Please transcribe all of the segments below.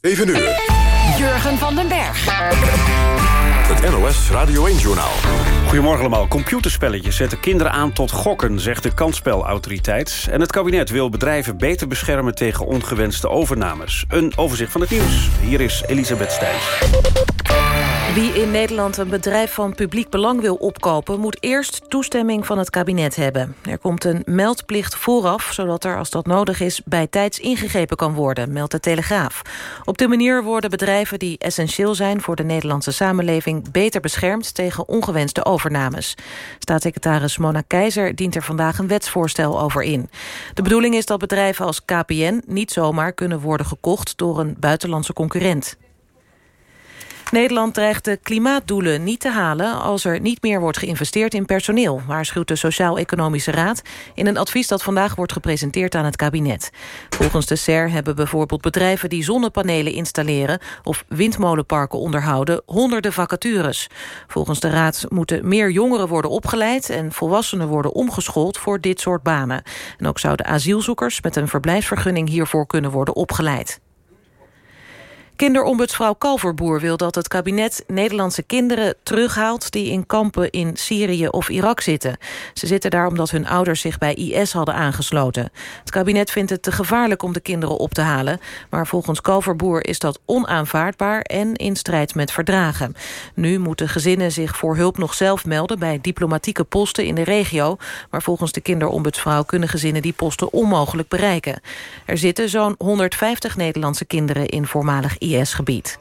Even uur. Jurgen van den Berg. Het NOS Radio 1-journaal. Goedemorgen allemaal. Computerspelletjes zetten kinderen aan tot gokken, zegt de kansspelautoriteit. En het kabinet wil bedrijven beter beschermen tegen ongewenste overnames. Een overzicht van het nieuws. Hier is Elisabeth Stijns. Wie in Nederland een bedrijf van publiek belang wil opkopen... moet eerst toestemming van het kabinet hebben. Er komt een meldplicht vooraf, zodat er als dat nodig is... bij tijds ingegrepen kan worden, meldt de Telegraaf. Op die manier worden bedrijven die essentieel zijn... voor de Nederlandse samenleving beter beschermd... tegen ongewenste overnames. Staatssecretaris Mona Keizer dient er vandaag een wetsvoorstel over in. De bedoeling is dat bedrijven als KPN niet zomaar kunnen worden gekocht... door een buitenlandse concurrent. Nederland dreigt de klimaatdoelen niet te halen... als er niet meer wordt geïnvesteerd in personeel... waarschuwt de Sociaal-Economische Raad... in een advies dat vandaag wordt gepresenteerd aan het kabinet. Volgens de SER hebben bijvoorbeeld bedrijven die zonnepanelen installeren... of windmolenparken onderhouden, honderden vacatures. Volgens de Raad moeten meer jongeren worden opgeleid... en volwassenen worden omgeschoold voor dit soort banen. En ook zouden asielzoekers met een verblijfsvergunning hiervoor kunnen worden opgeleid. Kinderombudsvrouw Kalverboer wil dat het kabinet Nederlandse kinderen terughaalt die in kampen in Syrië of Irak zitten. Ze zitten daar omdat hun ouders zich bij IS hadden aangesloten. Het kabinet vindt het te gevaarlijk om de kinderen op te halen, maar volgens Kalverboer is dat onaanvaardbaar en in strijd met verdragen. Nu moeten gezinnen zich voor hulp nog zelf melden bij diplomatieke posten in de regio, maar volgens de kinderombudsvrouw kunnen gezinnen die posten onmogelijk bereiken. Er zitten zo'n 150 Nederlandse kinderen in voormalig IS-gebied.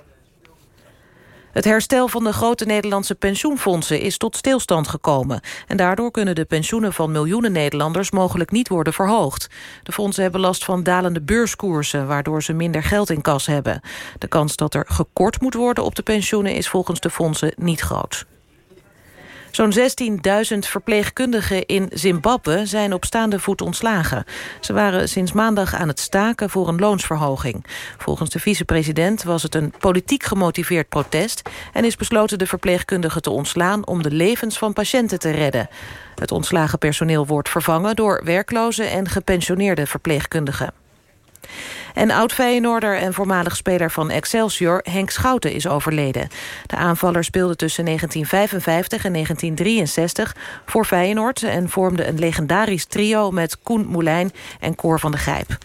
Het herstel van de grote Nederlandse pensioenfondsen is tot stilstand gekomen. En daardoor kunnen de pensioenen van miljoenen Nederlanders mogelijk niet worden verhoogd. De fondsen hebben last van dalende beurskoersen, waardoor ze minder geld in kas hebben. De kans dat er gekort moet worden op de pensioenen is volgens de fondsen niet groot. Zo'n 16.000 verpleegkundigen in Zimbabwe zijn op staande voet ontslagen. Ze waren sinds maandag aan het staken voor een loonsverhoging. Volgens de vicepresident was het een politiek gemotiveerd protest... en is besloten de verpleegkundigen te ontslaan om de levens van patiënten te redden. Het ontslagen personeel wordt vervangen door werkloze en gepensioneerde verpleegkundigen. En oud-Feyenoorder en voormalig speler van Excelsior... Henk Schouten is overleden. De aanvaller speelde tussen 1955 en 1963 voor Feyenoord... en vormde een legendarisch trio met Koen Moulijn en Cor van de Gijp.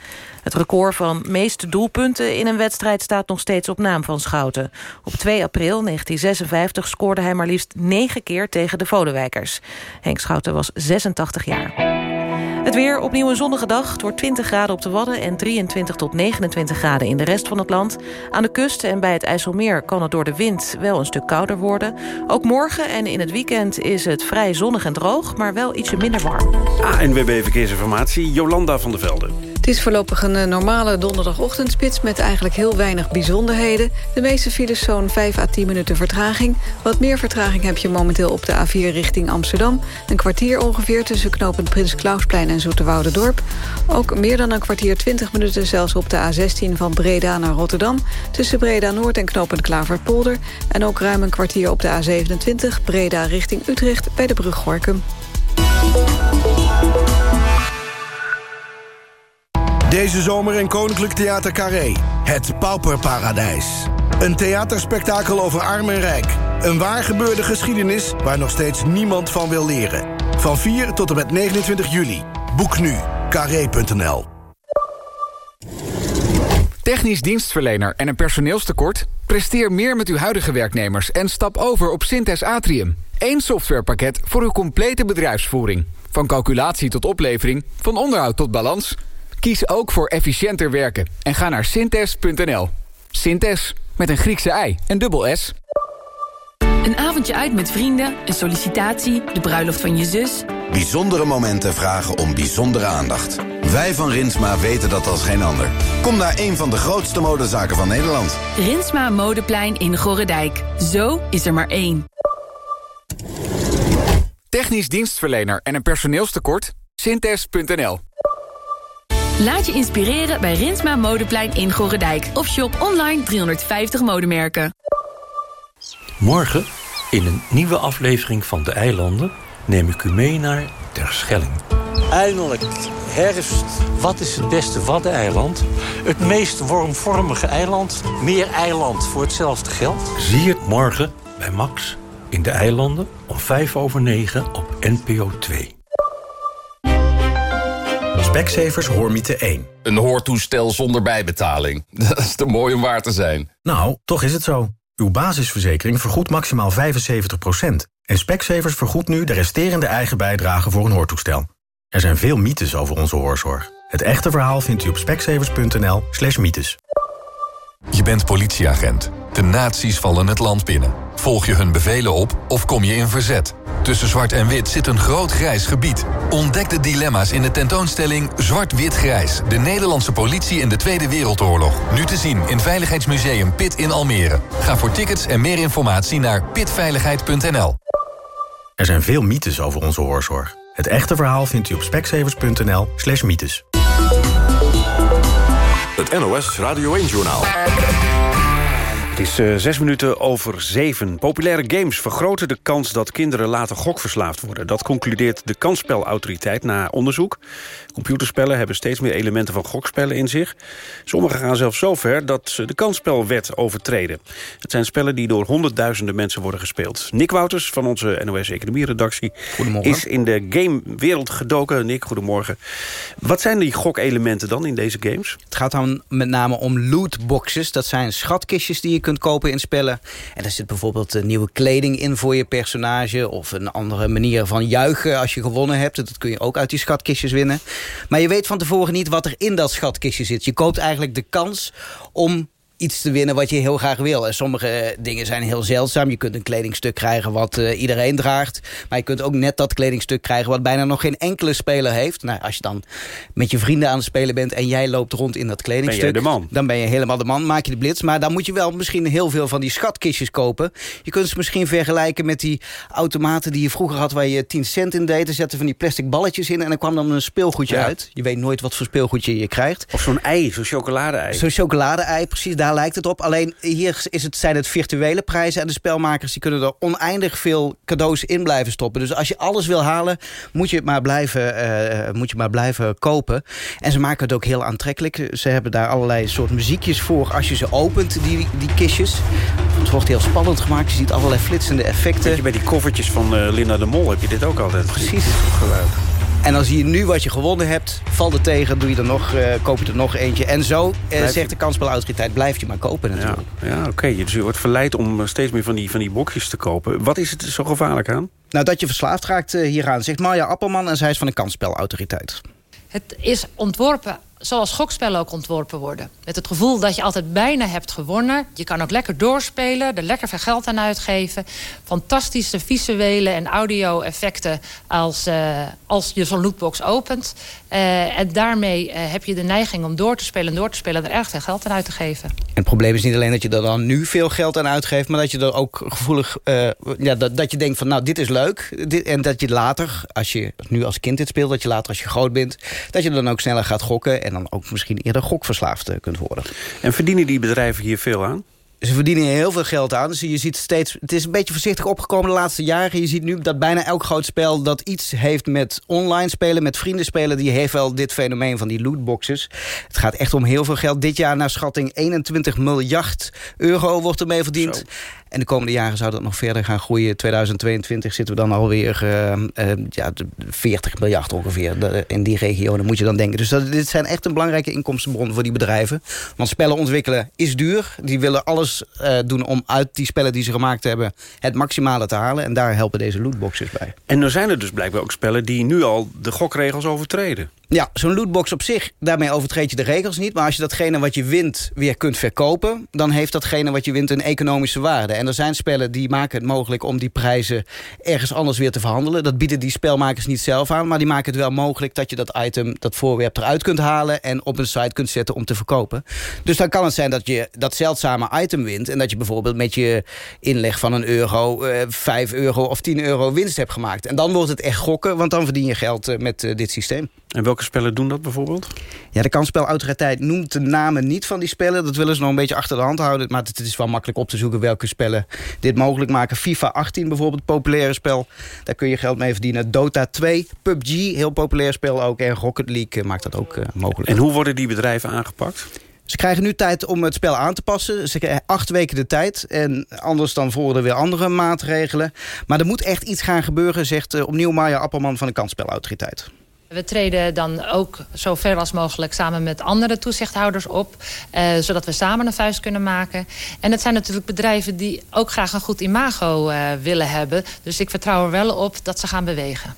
Het record van meeste doelpunten in een wedstrijd staat nog steeds op naam van Schouten. Op 2 april 1956 scoorde hij maar liefst negen keer tegen de Volenwijkers. Henk Schouten was 86 jaar. Het weer, opnieuw een zonnige dag. Wordt 20 graden op de Wadden en 23 tot 29 graden in de rest van het land. Aan de kust en bij het IJsselmeer kan het door de wind wel een stuk kouder worden. Ook morgen en in het weekend is het vrij zonnig en droog, maar wel ietsje minder warm. ANWB Verkeersinformatie, Jolanda van der Velde. Het is voorlopig een eh, normale donderdagochtendspits... met eigenlijk heel weinig bijzonderheden. De meeste files zo'n 5 à 10 minuten vertraging. Wat meer vertraging heb je momenteel op de A4 richting Amsterdam. Een kwartier ongeveer tussen knooppunt Prins Klausplein en Dorp. Ook meer dan een kwartier 20 minuten zelfs op de A16 van Breda naar Rotterdam... tussen Breda Noord en knooppunt Klaverpolder. En ook ruim een kwartier op de A27 Breda richting Utrecht bij de brug Gorkum. Deze zomer in Koninklijk Theater Carré. Het Pauperparadijs. Een theaterspektakel over arm en rijk. Een waar gebeurde geschiedenis waar nog steeds niemand van wil leren. Van 4 tot en met 29 juli. Boek nu. Carré.nl Technisch dienstverlener en een personeelstekort? Presteer meer met uw huidige werknemers en stap over op Synthes Atrium. Eén softwarepakket voor uw complete bedrijfsvoering. Van calculatie tot oplevering, van onderhoud tot balans... Kies ook voor efficiënter werken en ga naar synthes.nl. Synthes, met een Griekse ei en dubbel S. Een avondje uit met vrienden, een sollicitatie, de bruiloft van je zus. Bijzondere momenten vragen om bijzondere aandacht. Wij van Rinsma weten dat als geen ander. Kom naar een van de grootste modezaken van Nederland. Rinsma Modeplein in Gorredijk. Zo is er maar één. Technisch dienstverlener en een personeelstekort? Synthes.nl Laat je inspireren bij Rinsma Modeplein in Gorredijk. Of shop online 350 modemerken. Morgen, in een nieuwe aflevering van De Eilanden... neem ik u mee naar Terschelling. Eindelijk herfst. Wat is het beste waddeneiland? Het meest wormvormige eiland. Meer eiland voor hetzelfde geld. Zie het morgen bij Max in de eilanden om 5 over 9 op NPO 2. Specsavers Hoormiete 1. Een hoortoestel zonder bijbetaling. Dat is te mooi om waar te zijn. Nou, toch is het zo. Uw basisverzekering vergoedt maximaal 75%. En Specsavers vergoedt nu de resterende eigen bijdrage voor een hoortoestel. Er zijn veel mythes over onze hoorzorg. Het echte verhaal vindt u op specsavers.nl slash mythes. Je bent politieagent. De nazi's vallen het land binnen. Volg je hun bevelen op of kom je in verzet? Tussen zwart en wit zit een groot grijs gebied. Ontdek de dilemma's in de tentoonstelling Zwart-Wit-Grijs... de Nederlandse politie in de Tweede Wereldoorlog. Nu te zien in Veiligheidsmuseum Pit in Almere. Ga voor tickets en meer informatie naar pitveiligheid.nl. Er zijn veel mythes over onze hoorzorg. Het echte verhaal vindt u op speksevers.nl slash mythes. Het NOS Radio 1-journaal. Het is uh, zes minuten over zeven. Populaire games vergroten de kans dat kinderen later gokverslaafd worden. Dat concludeert de kansspelautoriteit na onderzoek. Computerspellen hebben steeds meer elementen van gokspellen in zich. Sommige gaan zelfs zo ver dat ze de kansspelwet overtreden. Het zijn spellen die door honderdduizenden mensen worden gespeeld. Nick Wouters van onze NOS Economie-redactie is in de gamewereld gedoken. Nick, goedemorgen. Wat zijn die gokelementen dan in deze games? Het gaat dan met name om lootboxes. Dat zijn schatkistjes die je kunt kopen in spellen. En daar zit bijvoorbeeld nieuwe kleding in voor je personage... of een andere manier van juichen als je gewonnen hebt. Dat kun je ook uit die schatkistjes winnen. Maar je weet van tevoren niet wat er in dat schatkistje zit. Je koopt eigenlijk de kans om iets te winnen wat je heel graag wil. En sommige dingen zijn heel zeldzaam. Je kunt een kledingstuk krijgen wat uh, iedereen draagt. Maar je kunt ook net dat kledingstuk krijgen... wat bijna nog geen enkele speler heeft. Nou, als je dan met je vrienden aan het spelen bent... en jij loopt rond in dat kledingstuk... Ben de man. Dan ben je helemaal de man, maak je de blitz. Maar dan moet je wel misschien heel veel van die schatkistjes kopen. Je kunt ze misschien vergelijken met die automaten... die je vroeger had waar je 10 cent in deed. Er zetten van die plastic balletjes in... en dan kwam dan een speelgoedje Ja. uit. Je weet nooit wat voor speelgoedje je krijgt. Of zo'n ei, zo'n chocolade-ei. Zo'n chocolade-ei, precies, daar lijkt het op. Alleen hier is het, zijn het virtuele prijzen... en de spelmakers die kunnen er oneindig veel cadeaus in blijven stoppen. Dus als je alles wil halen, moet je het maar blijven, eh, moet je maar blijven kopen. En ze maken het ook heel aantrekkelijk. Ze hebben daar allerlei soort muziekjes voor als je ze opent, die, die kistjes. Het wordt heel spannend gemaakt. Je ziet allerlei flitsende effecten. Weet je, bij die koffertjes van eh, Linda de Mol heb je dit ook altijd. Precies. Geluid. En dan zie je nu wat je gewonnen hebt. Valt er tegen, doe je er nog, eh, koop je er nog eentje. En zo eh, zegt de kansspelautoriteit, blijf je maar kopen Ja, natuurlijk. ja oké. Dus je wordt verleid om eh, steeds meer van die, van die bokjes te kopen. Wat is het zo gevaarlijk aan? Nou, dat je verslaafd raakt hieraan, zegt Marja Appelman... en zij is van de kansspelautoriteit. Het is ontworpen zoals gokspellen ook ontworpen worden. Met het gevoel dat je altijd bijna hebt gewonnen. Je kan ook lekker doorspelen, er lekker veel geld aan uitgeven. Fantastische visuele en audio-effecten als, eh, als je zo'n lootbox opent. Eh, en daarmee eh, heb je de neiging om door te spelen en door te spelen... en er erg veel geld aan uit te geven. En het probleem is niet alleen dat je er dan nu veel geld aan uitgeeft... maar dat je er ook gevoelig... ja, dat, dat je denkt van, nou, dit is leuk. Dit, en dat je later, als je nu als kind dit speelt... dat je later als je groot bent... dat je dan ook sneller gaat gokken... en dan ook misschien eerder gokverslaafd kunt worden. En verdienen die bedrijven hier veel aan? Ze verdienen heel veel geld aan. Dus je ziet steeds, het is een beetje voorzichtig opgekomen de laatste jaren. Je ziet nu dat bijna elk groot spel dat iets heeft met online spelen, met vrienden spelen, die heeft wel dit fenomeen van die lootboxes. Het gaat echt om heel veel geld. Dit jaar naar schatting 21 miljard euro wordt ermee verdiend. En de komende jaren zou dat nog verder gaan groeien. 2022 zitten we dan alweer uh, uh, ja, 40 miljard ongeveer. In die regio, dan moet je dan denken. Dus dat, dit zijn echt een belangrijke inkomstenbron voor die bedrijven. Want spellen ontwikkelen is duur. Die willen alles uh, doen om uit die spellen die ze gemaakt hebben... het maximale te halen. En daar helpen deze lootboxes bij. En er zijn er dus blijkbaar ook spellen die nu al de gokregels overtreden. Ja, zo'n lootbox op zich, daarmee overtreed je de regels niet. Maar als je datgene wat je wint weer kunt verkopen... dan heeft datgene wat je wint een economische waarde. En er zijn spellen die maken het mogelijk om die prijzen ergens anders weer te verhandelen. Dat bieden die spelmakers niet zelf aan. Maar die maken het wel mogelijk dat je dat item, dat voorwerp eruit kunt halen... en op een site kunt zetten om te verkopen. Dus dan kan het zijn dat je dat zeldzame item wint... en dat je bijvoorbeeld met je inleg van een euro... Uh, 5 euro of 10 euro winst hebt gemaakt. En dan wordt het echt gokken, want dan verdien je geld uh, met uh, dit systeem. En welke spellen doen dat bijvoorbeeld? Ja, de kansspelautoriteit noemt de namen niet van die spellen. Dat willen ze nog een beetje achter de hand houden. Maar het is wel makkelijk op te zoeken welke spellen dit mogelijk maken. FIFA 18 bijvoorbeeld, populaire spel. Daar kun je geld mee verdienen. Dota 2, PUBG, heel populair spel ook. En Rocket League maakt dat ook uh, mogelijk. En hoe worden die bedrijven aangepakt? Ze krijgen nu tijd om het spel aan te passen. Ze krijgen acht weken de tijd. En anders dan volgen weer andere maatregelen. Maar er moet echt iets gaan gebeuren, zegt uh, opnieuw Maya Appelman van de Kansspelautoriteit. We treden dan ook zo ver als mogelijk samen met andere toezichthouders op. Uh, zodat we samen een vuist kunnen maken. En het zijn natuurlijk bedrijven die ook graag een goed imago uh, willen hebben. Dus ik vertrouw er wel op dat ze gaan bewegen.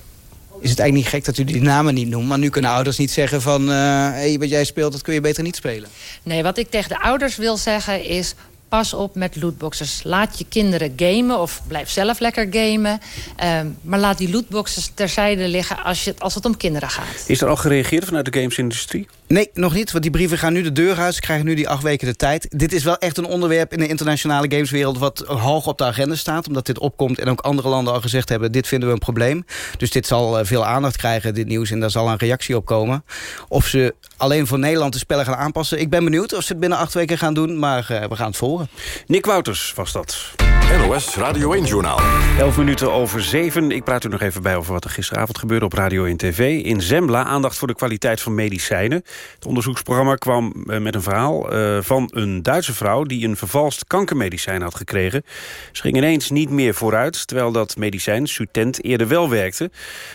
Is het eigenlijk niet gek dat u die namen niet noemt? Maar nu kunnen ouders niet zeggen van... Uh, hey, wat jij speelt, dat kun je beter niet spelen. Nee, wat ik tegen de ouders wil zeggen is pas op met lootboxes. Laat je kinderen gamen of blijf zelf lekker gamen. Um, maar laat die lootboxes terzijde liggen als, je, als het om kinderen gaat. Is er al gereageerd vanuit de gamesindustrie? Nee, nog niet, want die brieven gaan nu de deur uit. Ze krijgen nu die acht weken de tijd. Dit is wel echt een onderwerp in de internationale gameswereld... wat hoog op de agenda staat, omdat dit opkomt... en ook andere landen al gezegd hebben, dit vinden we een probleem. Dus dit zal uh, veel aandacht krijgen, dit nieuws... en daar zal een reactie op komen. Of ze alleen voor Nederland de spellen gaan aanpassen... ik ben benieuwd of ze het binnen acht weken gaan doen... maar uh, we gaan het volgen. Nick Wouters was dat. NOS Radio 1-journaal. 11 minuten over 7. Ik praat u nog even bij over wat er gisteravond gebeurde op Radio 1 TV. In Zembla aandacht voor de kwaliteit van medicijnen. Het onderzoeksprogramma kwam met een verhaal van een Duitse vrouw... die een vervalst kankermedicijn had gekregen. Ze ging ineens niet meer vooruit, terwijl dat medicijn, Sutent, eerder wel werkte.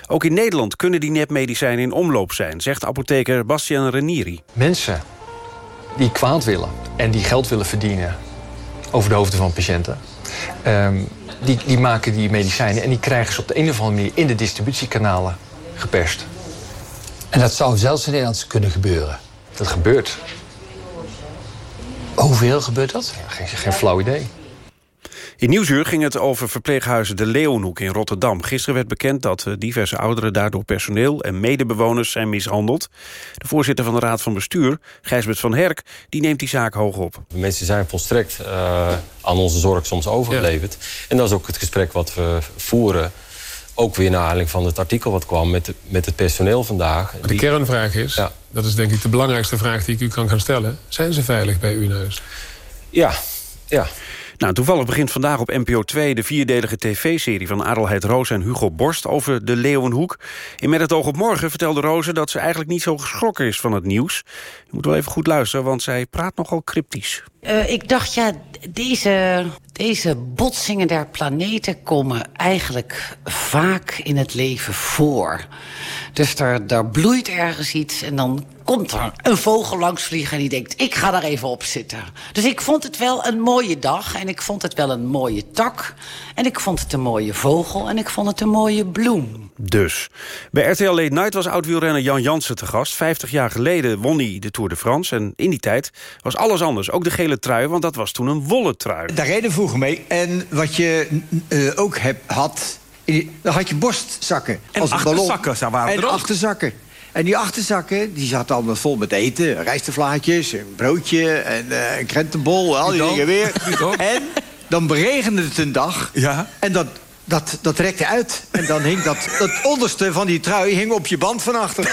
Ook in Nederland kunnen die nepmedicijnen in omloop zijn... zegt apotheker Bastian Renieri. Mensen die kwaad willen en die geld willen verdienen over de hoofden van patiënten. Um, die, die maken die medicijnen en die krijgen ze op de een of andere manier in de distributiekanalen geperst. En dat zou zelfs in Nederland kunnen gebeuren? Dat gebeurt. Hoeveel gebeurt dat? Ja, geen, geen flauw idee. In Nieuwsuur ging het over verpleeghuizen De Leeuwenhoek in Rotterdam. Gisteren werd bekend dat diverse ouderen daardoor personeel en medebewoners zijn mishandeld. De voorzitter van de Raad van Bestuur, Gijsbert van Herk, die neemt die zaak hoog op. Mensen zijn volstrekt uh, aan onze zorg soms overgeleverd. Ja. En dat is ook het gesprek wat we voeren. Ook weer naar aanleiding van het artikel wat kwam met, met het personeel vandaag. Maar de die... kernvraag is, ja. dat is denk ik de belangrijkste vraag die ik u kan gaan stellen. Zijn ze veilig bij u in huis? Ja, ja. Nou, toevallig begint vandaag op NPO 2 de vierdelige tv-serie van Adelheid Roos en Hugo Borst over de Leeuwenhoek. In Met het oog op morgen vertelde Roze dat ze eigenlijk niet zo geschrokken is van het nieuws. Je moet wel even goed luisteren, want zij praat nogal cryptisch. Uh, ik dacht, ja, deze, deze botsingen der planeten komen eigenlijk vaak in het leven voor. Dus er, er bloeit ergens iets en dan komt er een vogel langs vliegen... en die denkt, ik ga daar even op zitten. Dus ik vond het wel een mooie dag en ik vond het wel een mooie tak... en ik vond het een mooie vogel en ik vond het een mooie bloem. Dus. Bij RTL Late Night was oud-wielrenner Jan Jansen te gast. 50 jaar geleden won hij de Tour de France. En in die tijd was alles anders. Ook de gele trui, want dat was toen een wollen trui. Daar reden vroeger mee. En wat je uh, ook heb, had... Dan had je borstzakken. En als achterzakken ballon. waren En achterzakken. En die achterzakken, die zaten allemaal vol met eten. Rijstevlaatjes, een broodje en uh, een krentenbol, al die dingen weer. En dan beregende het een dag. Ja. En dat, dat, dat rekte uit. En dan hing dat, dat onderste van die trui hing op je band van achter.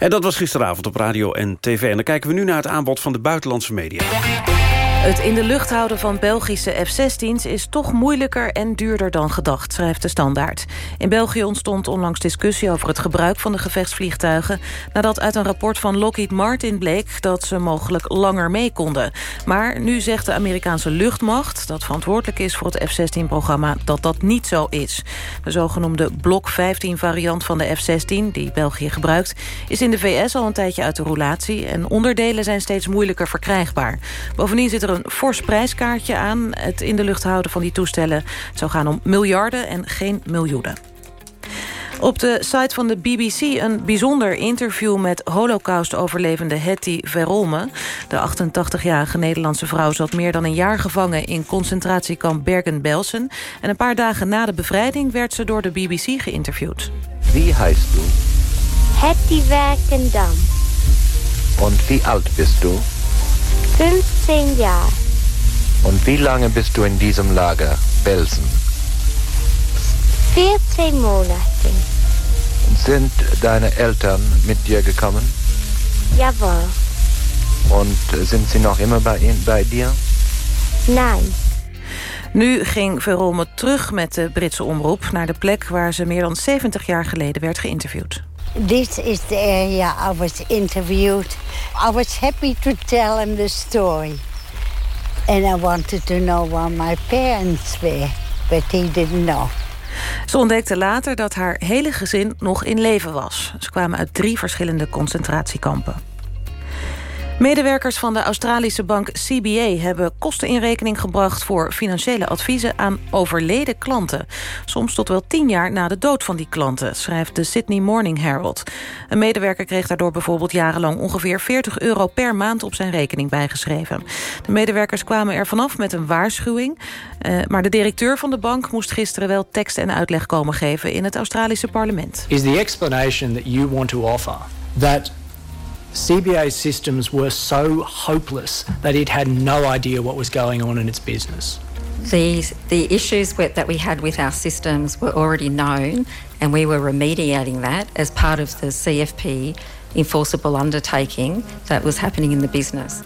En dat was gisteravond op radio en tv. En dan kijken we nu naar het aanbod van de buitenlandse media. Het in de lucht houden van Belgische F-16's is toch moeilijker en duurder dan gedacht, schrijft de Standaard. In België ontstond onlangs discussie over het gebruik van de gevechtsvliegtuigen... nadat uit een rapport van Lockheed Martin bleek dat ze mogelijk langer mee konden. Maar nu zegt de Amerikaanse luchtmacht, dat verantwoordelijk is voor het F-16-programma... dat dat niet zo is. De zogenoemde Blok 15-variant van de F-16, die België gebruikt... is in de VS al een tijdje uit de roulatie... en onderdelen zijn steeds moeilijker verkrijgbaar. Bovendien zit er een fors prijskaartje aan. Het in de lucht houden van die toestellen. Het zou gaan om miljarden en geen miljoenen. Op de site van de BBC een bijzonder interview met holocaust-overlevende Hetty Verolme. De 88-jarige Nederlandse vrouw zat meer dan een jaar gevangen in concentratiekamp Bergen-Belsen. En een paar dagen na de bevrijding werd ze door de BBC geïnterviewd. Wie heißt du? Hetty Werkendam. Und wie alt bist du? 15 Jahre. Und wie lange bist du in diesem Lager, Belsen? 14 Monate. Sind deine Eltern mit dir gekommen? Jawohl. Und sind sie noch immer bei, bei dir? Nein. Nu ging Verolme terug met de Britse omroep... naar de plek waar ze meer dan 70 jaar geleden werd geïnterviewd. This is the area I was interviewed. I was happy to tell him the story. And I wanted to know where my parents were. But he didn't know. Ze ontdekte later dat haar hele gezin nog in leven was. Ze kwamen uit drie verschillende concentratiekampen. Medewerkers van de Australische bank CBA hebben kosten in rekening gebracht voor financiële adviezen aan overleden klanten. Soms tot wel tien jaar na de dood van die klanten, schrijft de Sydney Morning Herald. Een medewerker kreeg daardoor bijvoorbeeld jarenlang ongeveer 40 euro per maand op zijn rekening bijgeschreven. De medewerkers kwamen er vanaf met een waarschuwing, eh, maar de directeur van de bank moest gisteren wel tekst en uitleg komen geven in het Australische parlement. Is the explanation that you want to offer that CBA's systems were so hopeless that it had no idea what was going on in its business. The, the issues that we had with our systems were already known, and we were remediating that as part of the CFP enforceable undertaking that was happening in the business.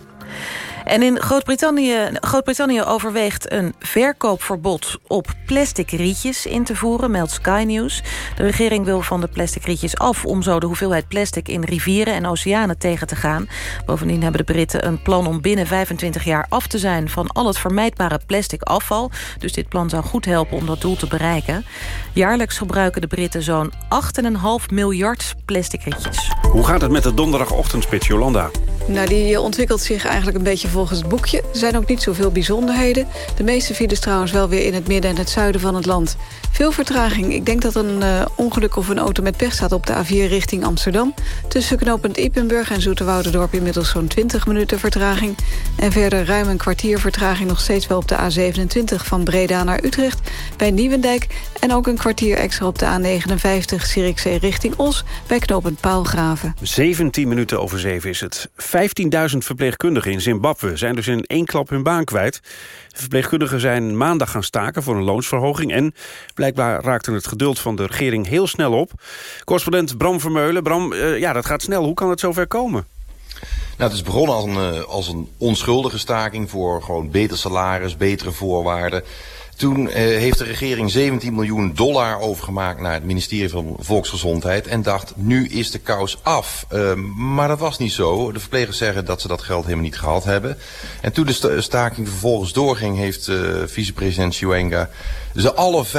En in Groot-Brittannië Groot overweegt een verkoopverbod op plastic rietjes in te voeren, meldt Sky News. De regering wil van de plastic rietjes af om zo de hoeveelheid plastic in rivieren en oceanen tegen te gaan. Bovendien hebben de Britten een plan om binnen 25 jaar af te zijn van al het vermijdbare plastic afval. Dus dit plan zou goed helpen om dat doel te bereiken. Jaarlijks gebruiken de Britten zo'n 8,5 miljard plastic rietjes. Hoe gaat het met de donderdagochtendspits, Jolanda? Nou, die ontwikkelt zich eigenlijk een beetje volgens het boekje. Zijn ook niet zoveel bijzonderheden. De meeste files trouwens wel weer in het midden en het zuiden van het land. Veel vertraging. Ik denk dat een uh, ongeluk of een auto met pech staat op de A4 richting Amsterdam. Tussen knooppunt Ippenburg en Zoeterwouderdorp inmiddels zo'n 20 minuten vertraging. En verder ruim een kwartier vertraging nog steeds wel op de A27 van Breda naar Utrecht. Bij Nieuwendijk. En ook een kwartier extra op de A59 Zierikzee richting Os bij knooppunt Paalgraven. 17 minuten over 7 is het. 15.000 verpleegkundigen in Zimbabwe zijn dus in één klap hun baan kwijt. De verpleegkundigen zijn maandag gaan staken voor een loonsverhoging... en blijkbaar raakte het geduld van de regering heel snel op. Correspondent Bram Vermeulen. Bram, uh, ja, dat gaat snel. Hoe kan het zover komen? Nou, het is begonnen een, uh, als een onschuldige staking voor gewoon beter salaris, betere voorwaarden. Toen eh, heeft de regering 17 miljoen dollar overgemaakt naar het ministerie van Volksgezondheid. En dacht, nu is de kous af. Uh, maar dat was niet zo. De verplegers zeggen dat ze dat geld helemaal niet gehad hebben. En toen de staking vervolgens doorging, heeft uh, vicepresident Chiwenga ze alle 15.000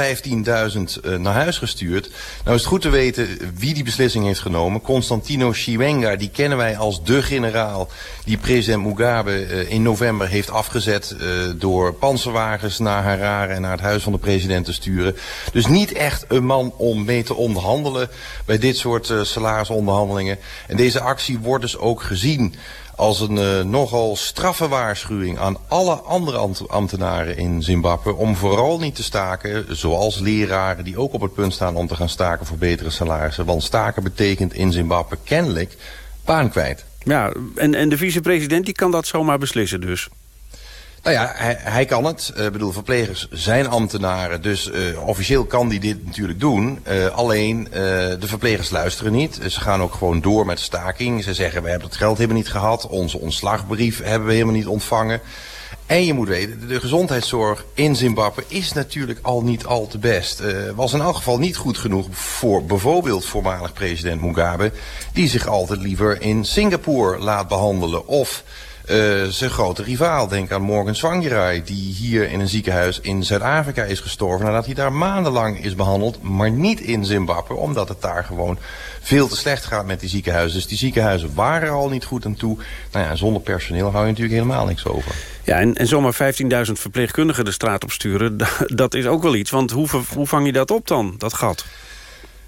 uh, naar huis gestuurd. Nou is het goed te weten wie die beslissing heeft genomen. Constantino Chiwenga, die kennen wij als de generaal die president Mugabe uh, in november heeft afgezet uh, door panzerwagens naar Harare en naar het huis van de president te sturen. Dus niet echt een man om mee te onderhandelen bij dit soort salarisonderhandelingen. En deze actie wordt dus ook gezien als een uh, nogal straffe waarschuwing aan alle andere ambtenaren in Zimbabwe... om vooral niet te staken, zoals leraren die ook op het punt staan om te gaan staken voor betere salarissen. Want staken betekent in Zimbabwe kennelijk baan kwijt. Ja, en, en de vicepresident die kan dat zomaar beslissen dus? Nou ja, hij, hij kan het. Ik uh, bedoel, verplegers zijn ambtenaren. Dus uh, officieel kan die dit natuurlijk doen. Uh, alleen, de verplegers luisteren niet. Ze gaan ook gewoon door met staking. Ze zeggen, we hebben het geld helemaal niet gehad. Onze ontslagbrief hebben we helemaal niet ontvangen. En je moet weten, de gezondheidszorg in Zimbabwe is natuurlijk al niet al te best. Was in elk geval niet goed genoeg voor bijvoorbeeld voormalig president Mugabe... die zich altijd liever in Singapore laat behandelen. Of zijn grote rivaal, denk aan Morgan Tsvangirai... die hier in een ziekenhuis in Zuid-Afrika is gestorven... nadat hij daar maandenlang is behandeld, maar niet in Zimbabwe... omdat het daar gewoon veel te slecht gaat met die ziekenhuizen. Dus die ziekenhuizen waren al niet goed aan toe. Nou ja, zonder personeel hou je natuurlijk helemaal niks over. Ja, en, en zomaar 15.000 verpleegkundigen de straat op sturen... dat is ook wel iets, want hoe, hoe vang je dat op dan, dat gat?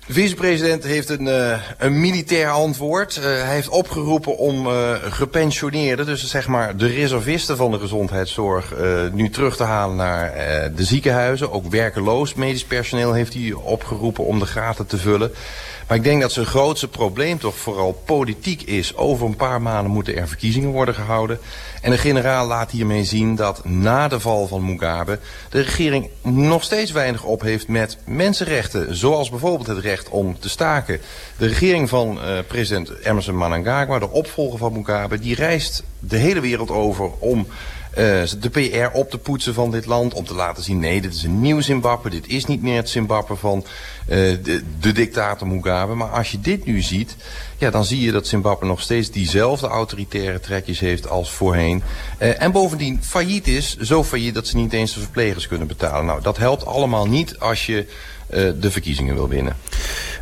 De vicepresident heeft een, uh, een militair antwoord. Uh, hij heeft opgeroepen om uh, gepensioneerden, dus zeg maar de reservisten van de gezondheidszorg, nu terug te halen naar de ziekenhuizen. Ook werkeloos medisch personeel heeft hij opgeroepen om de gaten te vullen. Maar ik denk dat zijn grootste probleem toch vooral politiek is. Over een paar maanden moeten er verkiezingen worden gehouden. En de generaal laat hiermee zien dat na de val van Mugabe... de regering nog steeds weinig op heeft met mensenrechten. Zoals bijvoorbeeld het recht om te staken. De regering van uh, president Emerson Mnangagwa, de opvolger van Mugabe... die reist de hele wereld over om de PR op te poetsen van dit land. Om te laten zien, nee, dit is een nieuw Zimbabwe. Dit is niet meer het Zimbabwe van uh, de, de dictator Mugabe. Maar als je dit nu ziet, ja, dan zie je dat Zimbabwe nog steeds diezelfde autoritaire trekjes heeft als voorheen. Uh, en bovendien failliet is, zo failliet dat ze niet eens de verplegers kunnen betalen. Nou, dat helpt allemaal niet als je de verkiezingen wil winnen.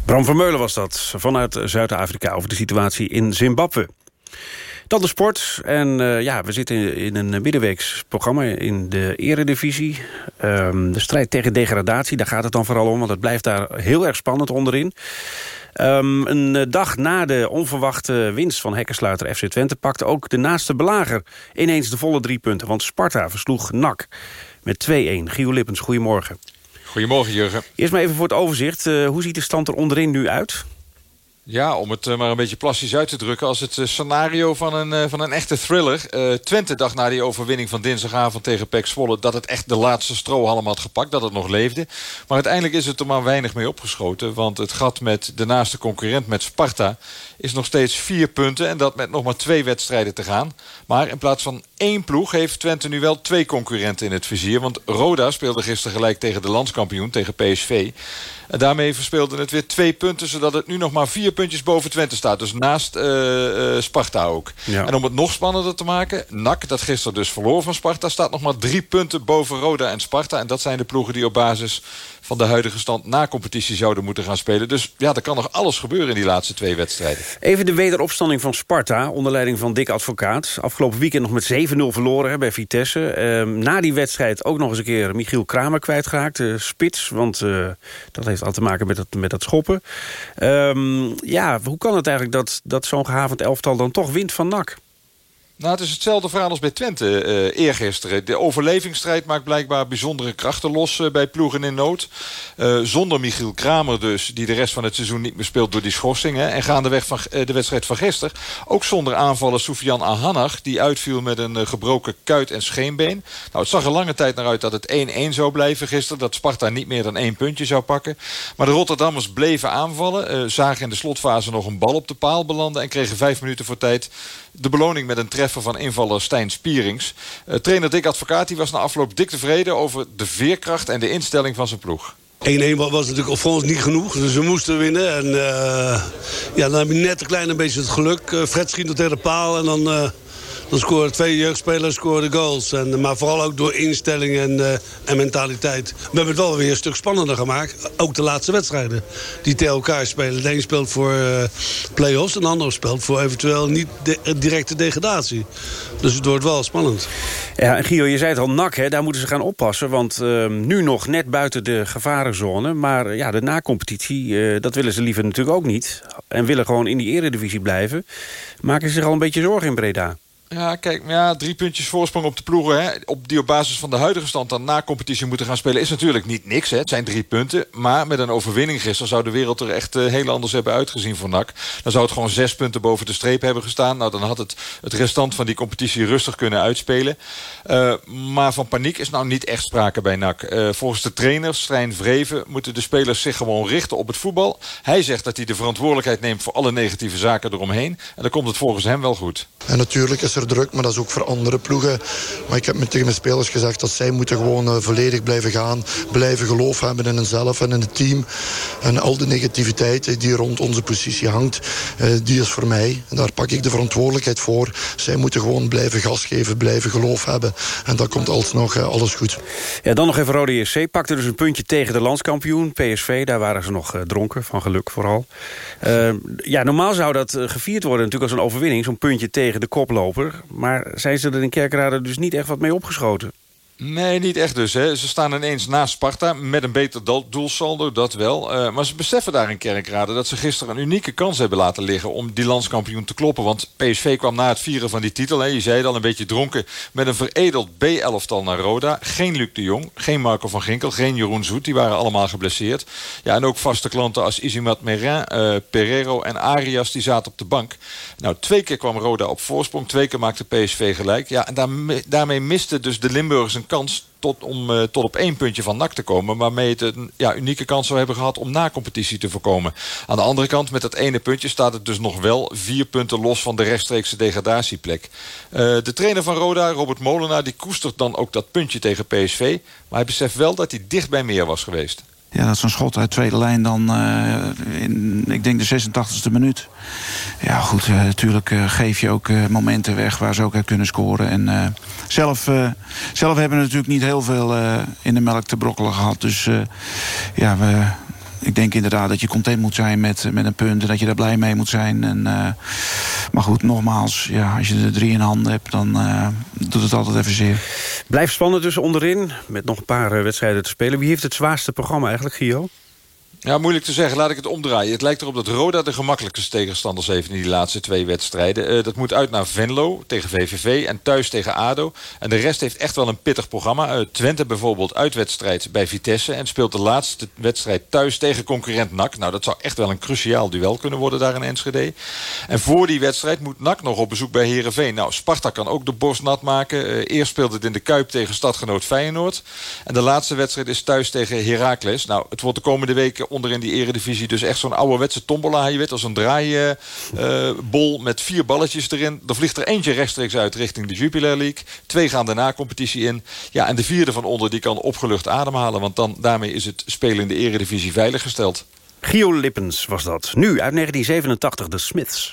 Bram Vermeulen was dat, vanuit Zuid-Afrika over de situatie in Zimbabwe. Dan de sport. En uh, ja, we zitten in een middenweeks programma in de eredivisie. Um, de strijd tegen degradatie, daar gaat het dan vooral om. Want het blijft daar heel erg spannend onderin. Um, een dag na de onverwachte winst van hekkersluiter FC Twente... pakte ook de naaste belager ineens de volle drie punten. Want Sparta versloeg NAC met 2-1. Gio Lippens, goedemorgen. Goedemorgen, Jurgen. Eerst maar even voor het overzicht. Uh, hoe ziet de stand er onderin nu uit? Ja, om het uh, maar een beetje plastisch uit te drukken... als het uh, scenario van een, uh, van een echte thriller. Twente dacht na die overwinning van dinsdagavond tegen Pek Zwolle... dat het echt de laatste strohalm had gepakt, dat het nog leefde. Maar uiteindelijk is het er maar weinig mee opgeschoten... want het gat met de naaste concurrent, met Sparta... is nog steeds vier punten en dat met nog maar twee wedstrijden te gaan. Maar in plaats van één ploeg heeft Twente nu wel twee concurrenten in het vizier. Want Roda speelde gisteren gelijk tegen de landskampioen, tegen PSV... En daarmee verspeelde het weer twee punten... zodat het nu nog maar vier puntjes boven Twente staat. Dus naast uh, uh, Sparta ook. Ja. En om het nog spannender te maken... NAC, dat gisteren dus verloor van Sparta... staat nog maar drie punten boven Roda en Sparta. En dat zijn de ploegen die op basis van de huidige stand na competitie zouden moeten gaan spelen. Dus ja, er kan nog alles gebeuren in die laatste twee wedstrijden. Even de wederopstanding van Sparta, onder leiding van Dick Advocaat. Afgelopen weekend nog met 7-0 verloren bij Vitesse. Ehm, na die wedstrijd ook nog eens een keer Michiel Kramer kwijtgeraakt. Spits, want uh, dat heeft al te maken met dat, met dat schoppen. Um, ja, hoe kan het eigenlijk dat, dat zo'n gehavend elftal dan toch wint van NAC? Nou, het is hetzelfde verhaal als bij Twente uh, eergisteren. De overlevingsstrijd maakt blijkbaar bijzondere krachten los uh, bij ploegen in nood. Uh, zonder Michiel Kramer dus, die de rest van het seizoen niet meer speelt door die schorsingen. En gaandeweg van de wedstrijd van gisteren. Ook zonder aanvallen Soufian Ahanag, die uitviel met een gebroken kuit en scheenbeen. Nou, het zag er lange tijd naar uit dat het 1-1 zou blijven gisteren. Dat Sparta niet meer dan één puntje zou pakken. Maar de Rotterdammers bleven aanvallen. zagen in de slotfase nog een bal op de paal belanden. En kregen vijf minuten voor tijd de beloning met een treffer van invaller Stijn Spierings. Uh, trainer Dick Advocaat was na afloop dik tevreden... over de veerkracht en de instelling van zijn ploeg. 1-1 was natuurlijk voor ons niet genoeg, dus we moesten winnen. En uh, ja, dan heb je net een klein beetje het geluk. Uh, Fred schiet tegen de paal en dan dan scoren twee jeugdspelers scoren goals. En, maar vooral ook door instelling en, uh, en mentaliteit. We hebben het wel weer een stuk spannender gemaakt. Ook de laatste wedstrijden die tegen elkaar spelen. De een speelt voor uh, play-offs en de ander speelt voor eventueel niet de, directe degradatie. Dus het wordt wel spannend. Ja, en Gio, je zei het al, NAC, hè, daar moeten ze gaan oppassen. Want uh, nu nog net buiten de gevarenzone. Maar ja, de na-competitie, dat willen ze liever natuurlijk ook niet. En willen gewoon in die eredivisie blijven. Maken ze zich al een beetje zorgen in Breda? Ja, kijk, ja, drie puntjes voorsprong op de ploegen... Hè, op die op basis van de huidige stand dan na competitie moeten gaan spelen... is natuurlijk niet niks, hè. het zijn drie punten. Maar met een overwinning gisteren zou de wereld er echt uh, heel anders hebben uitgezien voor NAC. Dan zou het gewoon zes punten boven de streep hebben gestaan. Nou, dan had het het restant van die competitie rustig kunnen uitspelen. Uh, maar van paniek is nou niet echt sprake bij NAC. Uh, volgens de trainer, Stijn Vreven, moeten de spelers zich gewoon richten op het voetbal. Hij zegt dat hij de verantwoordelijkheid neemt voor alle negatieve zaken eromheen. En dan komt het volgens hem wel goed. En natuurlijk is er druk, maar dat is ook voor andere ploegen. Maar ik heb tegen mijn spelers gezegd dat zij moeten gewoon uh, volledig blijven gaan. Blijven geloof hebben in hunzelf en in het team. En al de negativiteit die rond onze positie hangt, uh, die is voor mij. En daar pak ik de verantwoordelijkheid voor. Zij moeten gewoon blijven gas geven, blijven geloof hebben. En dan komt alsnog uh, alles goed. Ja, dan nog even Rode JC. Pakte dus een puntje tegen de landskampioen, PSV. Daar waren ze nog dronken, van geluk vooral. ja, normaal zou dat gevierd worden natuurlijk als een overwinning. Zo'n puntje tegen de koploper. Maar zijn ze er in Kerkrade dus niet echt wat mee opgeschoten? Nee, niet echt dus. Hè. Ze staan ineens naast Sparta met een beter doelsaldo, dat wel. Uh, maar ze beseffen daar in Kerkrade dat ze gisteren een unieke kans hebben laten liggen... om die landskampioen te kloppen. Want PSV kwam na het vieren van die titel, hè, je zei het al, een beetje dronken... met een veredeld B-elftal naar Roda. Geen Luc de Jong, geen Marco van Ginkel, geen Jeroen Zoet. Die waren allemaal geblesseerd. Ja, en ook vaste klanten als Isimat Merin, uh, Pereiro en Arias, die zaten op de bank. Nou, twee keer kwam Roda op voorsprong, twee keer maakte PSV gelijk. Ja, en daarmee, daarmee miste dus de Limburgers een kans tot, om uh, tot op één puntje van NAC te komen. Waarmee het een ja, unieke kans zou hebben gehad om na competitie te voorkomen. Aan de andere kant, met dat ene puntje staat het dus nog wel vier punten los van de rechtstreekse degradatieplek. Uh, de trainer van Roda, Robert Molenaar, die koestert dan ook dat puntje tegen PSV. Maar hij beseft wel dat hij dicht bij meer was geweest. Ja, dat een schot uit tweede lijn dan uh, in, ik denk de 86e minuut. Ja, goed, natuurlijk uh, geef je ook momenten weg waar ze ook uit kunnen scoren. En zelf, zelf hebben we natuurlijk niet heel veel in de melk te brokkelen gehad. Dus ja, we, ik denk inderdaad dat je content moet zijn met, met een punt... en dat je daar blij mee moet zijn. En, uh, maar goed, nogmaals, ja, als je er drie in handen hebt... dan uh, doet het altijd even zeer. Blijft spannend dus onderin, met nog een paar wedstrijden te spelen. Wie heeft het zwaarste programma eigenlijk, Gio? Ja, moeilijk te zeggen. Laat ik het omdraaien. Het lijkt erop dat Roda de gemakkelijkste tegenstanders heeft... in die laatste twee wedstrijden. Uh, dat moet uit naar Venlo tegen VVV en thuis tegen ADO. En de rest heeft echt wel een pittig programma. Uh, Twente bijvoorbeeld uitwedstrijd bij Vitesse... en speelt de laatste wedstrijd thuis tegen concurrent NAC. Nou, dat zou echt wel een cruciaal duel kunnen worden daar in Enschede. En voor die wedstrijd moet NAC nog op bezoek bij Heerenveen. Nou, Sparta kan ook de borst nat maken. Uh, eerst speelt het in de Kuip tegen stadgenoot Feyenoord. En de laatste wedstrijd is thuis tegen Heracles. Nou, het wordt de komende weken onder in die eredivisie. Dus echt zo'n ouderwetse tombola. Je weet, als een draaibol uh, met vier balletjes erin. Er vliegt er eentje rechtstreeks uit richting de Jupiler League. Twee gaan daarna competitie in. Ja, en de vierde van onder die kan opgelucht ademhalen. Want dan, daarmee is het spelen in de eredivisie veiliggesteld. Gio Lippens was dat. Nu uit 1987 de Smiths.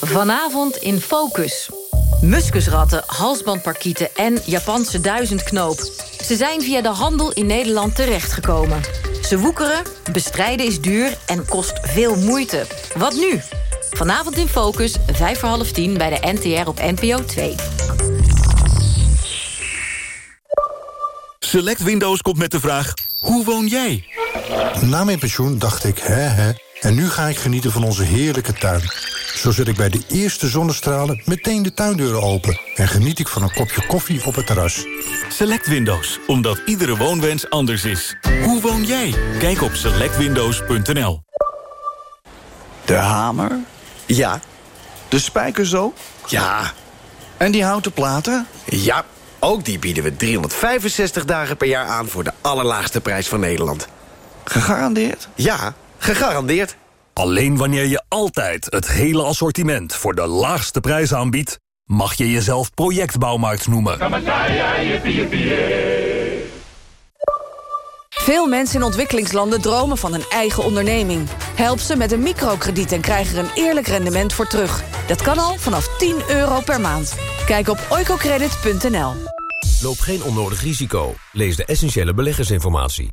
Vanavond in Focus. Muskusratten, halsbandparkieten en Japanse duizendknoop. Ze zijn via de handel in Nederland terechtgekomen. Ze woekeren, bestrijden is duur en kost veel moeite. Wat nu? Vanavond in Focus, vijf voor half tien bij de NTR op NPO 2. Select Windows komt met de vraag, hoe woon jij? Na mijn pensioen dacht ik, hè hè, en nu ga ik genieten van onze heerlijke tuin. Zo zet ik bij de eerste zonnestralen meteen de tuindeuren open... en geniet ik van een kopje koffie op het terras. Select Windows, omdat iedere woonwens anders is. Hoe woon jij? Kijk op selectwindows.nl. De hamer? Ja. De spijker zo? Ja. En die houten platen? Ja, ook die bieden we 365 dagen per jaar aan... voor de allerlaagste prijs van Nederland. Gegarandeerd? Ja, gegarandeerd. Alleen wanneer je altijd het hele assortiment voor de laagste prijs aanbiedt... mag je jezelf projectbouwmarkt noemen. Veel mensen in ontwikkelingslanden dromen van een eigen onderneming. Help ze met een microkrediet en krijg er een eerlijk rendement voor terug. Dat kan al vanaf 10 euro per maand. Kijk op oicocredit.nl. Loop geen onnodig risico. Lees de essentiële beleggersinformatie.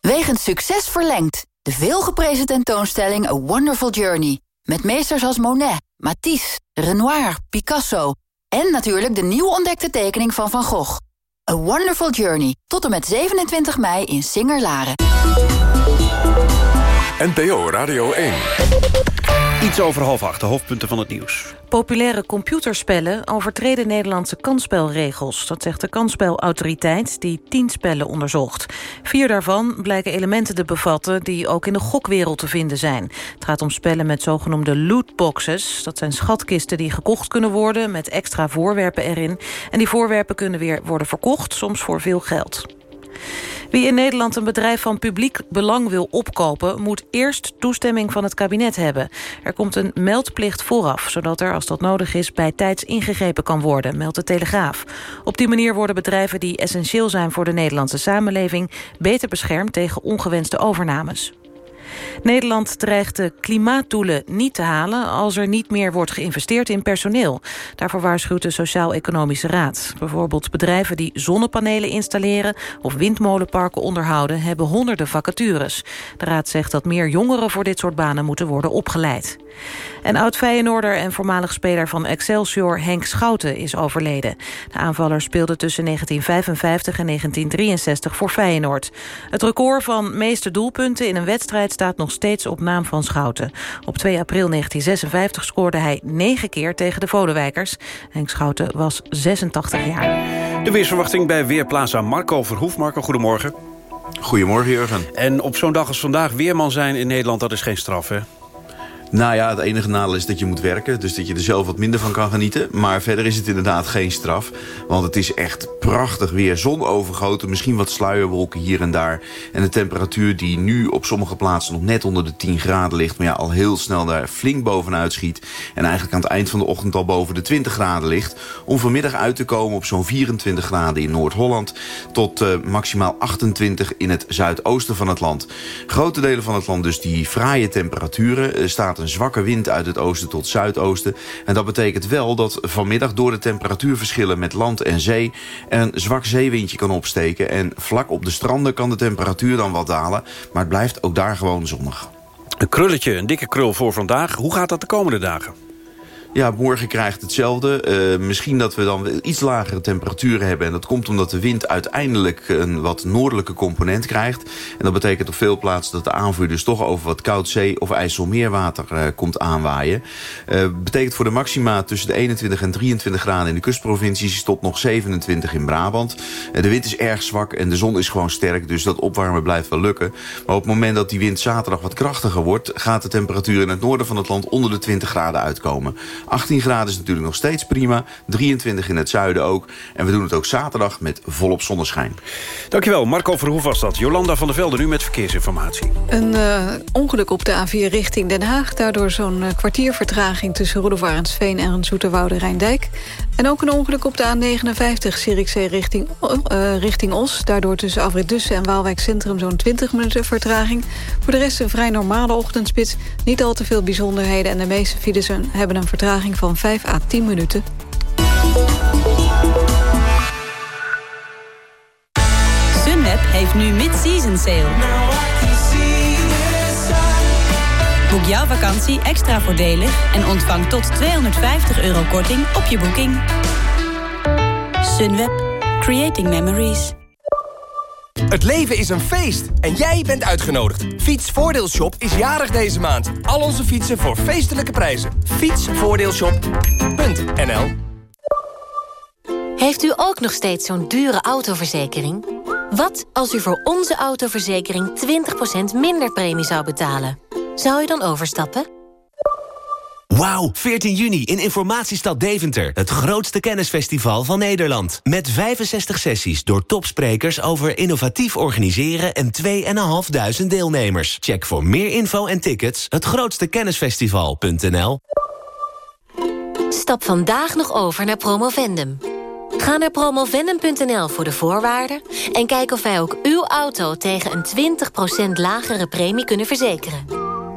Wegens succes verlengd. De veelgeprezen tentoonstelling A Wonderful Journey. Met meesters als Monet, Matisse, Renoir, Picasso... en natuurlijk de nieuw ontdekte tekening van Van Gogh. A Wonderful Journey. Tot en met 27 mei in Singer-Laren. NPO Radio 1. Iets over half acht, de hoofdpunten van het nieuws. Populaire computerspellen overtreden Nederlandse kansspelregels. Dat zegt de kansspelautoriteit die tien spellen onderzocht. Vier daarvan blijken elementen te bevatten die ook in de gokwereld te vinden zijn. Het gaat om spellen met zogenoemde lootboxes. Dat zijn schatkisten die gekocht kunnen worden met extra voorwerpen erin. En die voorwerpen kunnen weer worden verkocht, soms voor veel geld. Wie in Nederland een bedrijf van publiek belang wil opkopen... moet eerst toestemming van het kabinet hebben. Er komt een meldplicht vooraf, zodat er, als dat nodig is... bij tijds ingegrepen kan worden, meldt de Telegraaf. Op die manier worden bedrijven die essentieel zijn... voor de Nederlandse samenleving beter beschermd tegen ongewenste overnames. Nederland dreigt de klimaatdoelen niet te halen... als er niet meer wordt geïnvesteerd in personeel. Daarvoor waarschuwt de Sociaal-Economische Raad. Bijvoorbeeld bedrijven die zonnepanelen installeren... of windmolenparken onderhouden, hebben honderden vacatures. De Raad zegt dat meer jongeren voor dit soort banen moeten worden opgeleid. En oud-Feyenoorder en voormalig speler van Excelsior Henk Schouten is overleden. De aanvaller speelde tussen 1955 en 1963 voor Feyenoord. Het record van meeste doelpunten in een wedstrijd staat nog steeds op naam van Schouten. Op 2 april 1956 scoorde hij negen keer tegen de Volenwijkers. Henk Schouten was 86 jaar. De weersverwachting bij Weerplaza Marco Verhoef. Marco, goedemorgen. Goedemorgen, Jurgen. En op zo'n dag als vandaag weerman zijn in Nederland, dat is geen straf, hè? Nou ja, het enige nadeel is dat je moet werken. Dus dat je er zelf wat minder van kan genieten. Maar verder is het inderdaad geen straf. Want het is echt prachtig weer. Zon overgoten, misschien wat sluierwolken hier en daar. En de temperatuur die nu op sommige plaatsen nog net onder de 10 graden ligt... maar ja, al heel snel daar flink bovenuit schiet. En eigenlijk aan het eind van de ochtend al boven de 20 graden ligt. Om vanmiddag uit te komen op zo'n 24 graden in Noord-Holland... tot uh, maximaal 28 in het zuidoosten van het land. Grote delen van het land dus die fraaie temperaturen. Er staat een zwakke wind uit het oosten tot zuidoosten. En dat betekent wel dat vanmiddag door de temperatuurverschillen met land en zee... een zwak zeewindje kan opsteken. En vlak op de stranden kan de temperatuur dan wat dalen. Maar het blijft ook daar gewoon zonnig. Een krulletje, een dikke krul voor vandaag. Hoe gaat dat de komende dagen? Ja, morgen krijgt hetzelfde. Uh, misschien dat we dan iets lagere temperaturen hebben. En dat komt omdat de wind uiteindelijk een wat noordelijke component krijgt. En dat betekent op veel plaatsen dat de aanvoer dus toch over wat koud zee- of IJsselmeerwater uh, komt aanwaaien. Uh, betekent voor de maxima tussen de 21 en 23 graden in de kustprovincies tot nog 27 in Brabant. de wind is erg zwak en de zon is gewoon sterk. Dus dat opwarmen blijft wel lukken. Maar op het moment dat die wind zaterdag wat krachtiger wordt... gaat de temperatuur in het noorden van het land onder de 20 graden uitkomen. 18 graden is natuurlijk nog steeds prima. 23 in het zuiden ook. En we doen het ook zaterdag met volop zonneschijn. Dankjewel, Marco Verhoef was dat. Jolanda van der Velde nu met verkeersinformatie. Een uh, ongeluk op de A4 richting Den Haag. Daardoor zo'n uh, kwartier vertraging tussen Roelofarensveen en Zoeterwoude Rijndijk. En ook een ongeluk op de A59 Zierikzee richting, uh, richting Os. Daardoor tussen Afrit Dussen en Waalwijk Centrum zo'n 20 minuten vertraging. Voor de rest een vrij normale ochtendspits. Niet al te veel bijzonderheden en de meeste files hebben een vertraging van 5 à 10 minuten. Sunweb heeft nu mid-season sale. Boek jouw vakantie extra voordelig en ontvang tot 250 euro korting op je boeking. Sunweb. Creating Memories. Het leven is een feest en jij bent uitgenodigd. Fietsvoordeelshop is jarig deze maand. Al onze fietsen voor feestelijke prijzen. Fietsvoordeelshop.nl Heeft u ook nog steeds zo'n dure autoverzekering? Wat als u voor onze autoverzekering 20% minder premie zou betalen? Zou u dan overstappen? Wauw, 14 juni in Informatiestad Deventer. Het grootste kennisfestival van Nederland. Met 65 sessies door topsprekers over innovatief organiseren... en 2.500 deelnemers. Check voor meer info en tickets hetgrootstekennisfestival.nl Stap vandaag nog over naar Promovendum. Ga naar promovendum.nl voor de voorwaarden... en kijk of wij ook uw auto tegen een 20% lagere premie kunnen verzekeren.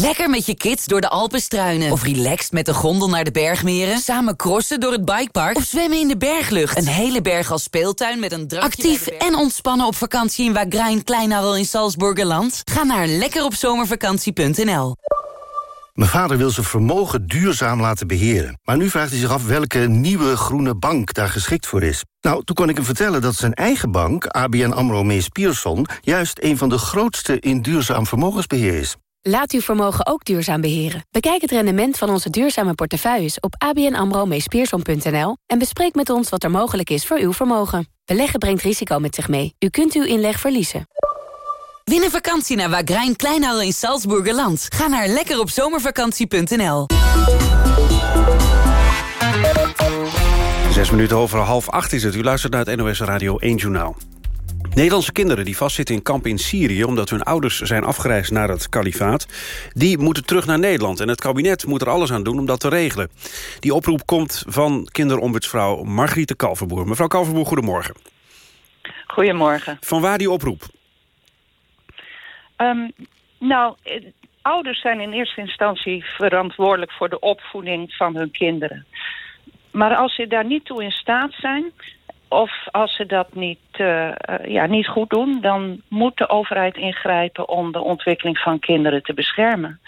Lekker met je kids door de Alpen struinen. Of relaxed met de gondel naar de bergmeren. Samen crossen door het bikepark. Of zwemmen in de berglucht. Een hele berg als speeltuin met een drankje Actief en ontspannen op vakantie in Wagrain Kleinarel in Salzburgerland. Ga naar lekkeropzomervakantie.nl Mijn vader wil zijn vermogen duurzaam laten beheren. Maar nu vraagt hij zich af welke nieuwe groene bank daar geschikt voor is. Nou, toen kon ik hem vertellen dat zijn eigen bank, ABN AMRO Mees Pierson... juist een van de grootste in duurzaam vermogensbeheer is. Laat uw vermogen ook duurzaam beheren. Bekijk het rendement van onze duurzame portefeuilles op abnamro en bespreek met ons wat er mogelijk is voor uw vermogen. Beleggen brengt risico met zich mee. U kunt uw inleg verliezen. Win een vakantie naar Wagrain Kleinhal in Salzburgerland. Ga naar lekkeropzomervakantie.nl Zes minuten over half acht is het. U luistert naar het NOS Radio 1 Journaal. Nederlandse kinderen die vastzitten in kamp in Syrië... omdat hun ouders zijn afgereisd naar het kalifaat... die moeten terug naar Nederland. En het kabinet moet er alles aan doen om dat te regelen. Die oproep komt van kinderombudsvrouw Margriete Kalverboer. Mevrouw Kalverboer, goedemorgen. Goedemorgen. Van waar die oproep? Um, nou, eh, ouders zijn in eerste instantie verantwoordelijk... voor de opvoeding van hun kinderen. Maar als ze daar niet toe in staat zijn of als ze dat niet, uh, ja, niet goed doen... dan moet de overheid ingrijpen om de ontwikkeling van kinderen te beschermen.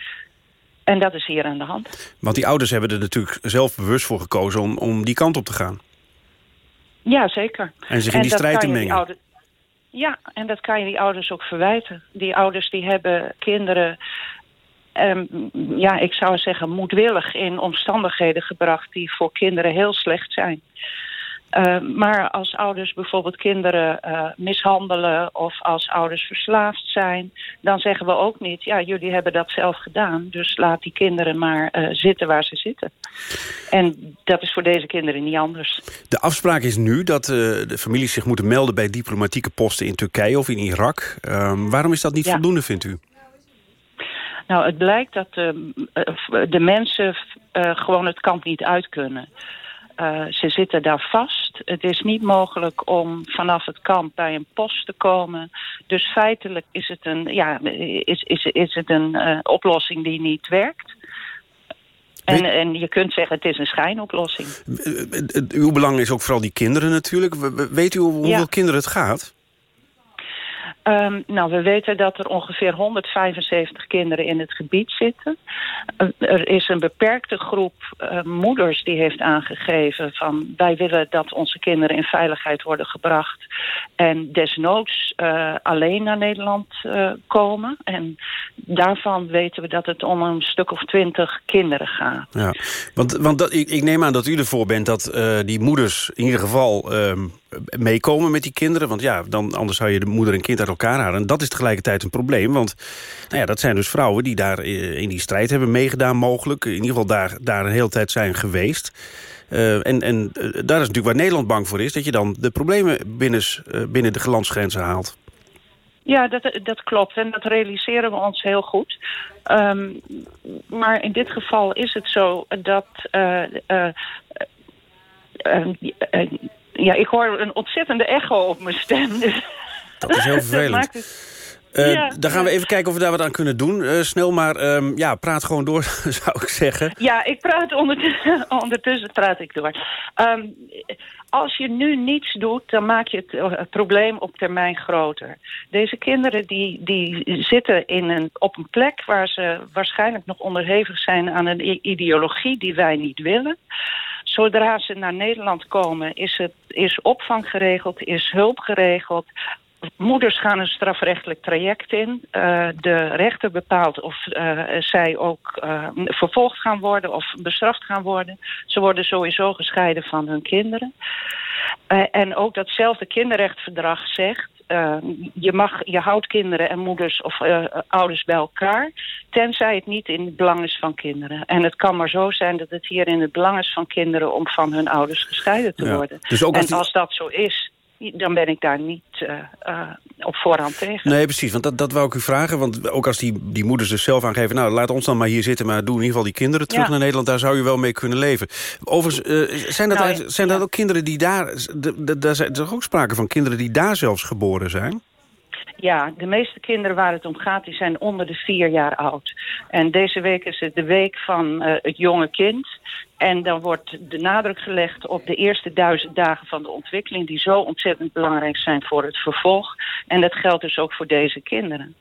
En dat is hier aan de hand. Want die ouders hebben er natuurlijk zelf bewust voor gekozen... om, om die kant op te gaan. Ja, zeker. En zich in die strijd te mengen. Ja, en dat kan je die ouders ook verwijten. Die ouders die hebben kinderen... Um, ja, ik zou zeggen moedwillig in omstandigheden gebracht... die voor kinderen heel slecht zijn. Uh, maar als ouders bijvoorbeeld kinderen uh, mishandelen of als ouders verslaafd zijn, dan zeggen we ook niet, ja, jullie hebben dat zelf gedaan, dus laat die kinderen maar uh, zitten waar ze zitten. En dat is voor deze kinderen niet anders. De afspraak is nu dat de families zich moeten melden bij diplomatieke posten in Turkije of in Irak. Ehm, waarom is dat niet ja. voldoende, vindt u? Nou, het blijkt dat de, de mensen gewoon het kamp niet uit kunnen. Uh, ze zitten daar vast. Het is niet mogelijk om vanaf het kamp bij een post te komen. Dus feitelijk is het een, ja, is, is, is het een uh, oplossing die niet werkt. En, en je kunt zeggen, het is een schijnoplossing. Uw belang is ook vooral die kinderen natuurlijk. Weet u hoeveel ja. kinderen het gaat? Um, nou, we weten dat er ongeveer 175 kinderen in het gebied zitten. Uh, er is een beperkte groep uh, moeders die heeft aangegeven van... wij willen dat onze kinderen in veiligheid worden gebracht... en desnoods uh, alleen naar Nederland komen. En daarvan weten we dat het om een stuk of twintig kinderen gaat. Ja, want, want dat, ik, ik, neem aan dat u ervoor bent dat die moeders in ieder geval ehm, meekomen met die kinderen. Want ja, dan, anders zou je de moeder en kind uit elkaar halen. En dat is tegelijkertijd een probleem. Want nou ja, dat zijn dus vrouwen die daar eh, in die strijd hebben meegedaan mogelijk. In ieder geval daar, daar een hele tijd zijn geweest. Uh, en en uh, daar is natuurlijk waar Nederland bang voor is... dat je dan de problemen binnen, binnen de landsgrenzen haalt. Ja, dat, dat klopt. En dat realiseren we ons heel goed. Um, maar in dit geval is het zo dat eh, eh, ja, ik hoor een ontzettende echo op mijn stem. Dus Dat is heel vervelend. maakt het- Ja. Dan gaan we even kijken of we daar wat aan kunnen doen. Eh, snel, maar ehm, ja, praat gewoon door, zou ik zeggen. Ja, ik praat ondertussen, ondertussen praat ik door. Ehm, als je nu niets doet, dan maak je het, eh, het probleem op termijn groter. Deze kinderen die, die zitten in een, op een plek waar ze waarschijnlijk nog onderhevig zijn aan een ideologie die wij niet willen. Zodra ze naar Nederland komen, is, het, is opvang geregeld, is hulp geregeld. Moeders gaan een strafrechtelijk traject in. Eh, de rechter bepaalt of eh, zij ook eh, vervolgd gaan worden of bestraft gaan worden. Ze worden sowieso gescheiden van hun kinderen. En ook datzelfde kinderrechtverdrag zegt... eh, je, mag, je houdt kinderen en moeders of eh, ouders bij elkaar... tenzij het niet in het belang is van kinderen. En het kan maar zo zijn dat het hier in het belang is van kinderen... om van hun ouders gescheiden te Ja. worden. Dus ook als en die- als dat zo is, dan ben ik daar niet eh, eh, op voorhand tegen. Nee, precies, want dat, dat wou ik u vragen. Want ook als die, die moeders dus zelf aangeven... nou, laat ons dan maar hier zitten, maar doe in ieder geval die kinderen terug Ja. naar Nederland. Daar zou je wel mee kunnen leven. Overigens, eh, zijn, dat, Nou, zijn dat ook kinderen die daar... Daar zijn er is ook sprake van kinderen die daar zelfs geboren zijn? Ja, de meeste kinderen waar het om gaat, die zijn onder de vier jaar oud. En deze week is het de week van eh, het jonge kind. En dan wordt de nadruk gelegd op de eerste duizend dagen van de ontwikkeling... die zo ontzettend belangrijk zijn voor het vervolg. En dat geldt dus ook voor deze kinderen.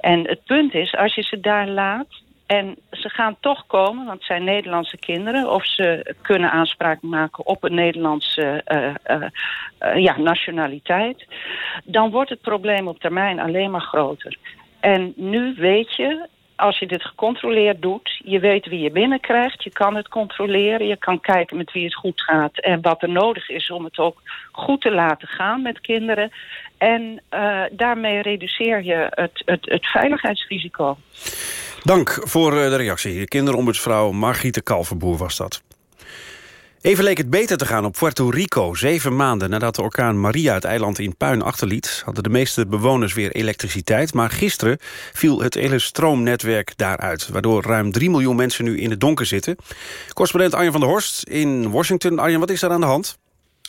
En het punt is, als je ze daar laat... En ze gaan toch komen, want het zijn Nederlandse kinderen... of ze kunnen aanspraak maken op een Nederlandse eh, eh, eh, ja, nationaliteit... dan wordt het probleem op termijn alleen maar groter. En nu weet je, als je dit gecontroleerd doet... je weet wie je binnenkrijgt, je kan het controleren... je kan kijken met wie het goed gaat... en wat er nodig is om het ook goed te laten gaan met kinderen... En daarmee reduceer je het, het, het veiligheidsrisico. Dank voor eh, de reactie. Kinderombudsvrouw Margriete Kalverboer was dat. Even leek het beter te gaan op Puerto Rico. Zeven maanden nadat de orkaan Maria het eiland in puin achterliet... hadden de meeste bewoners weer elektriciteit. Maar gisteren viel het hele stroomnetwerk daaruit... waardoor ruim 3 miljoen mensen nu in het donker zitten. Correspondent Arjen van der Horst in Washington. Arjen, wat is daar aan de hand?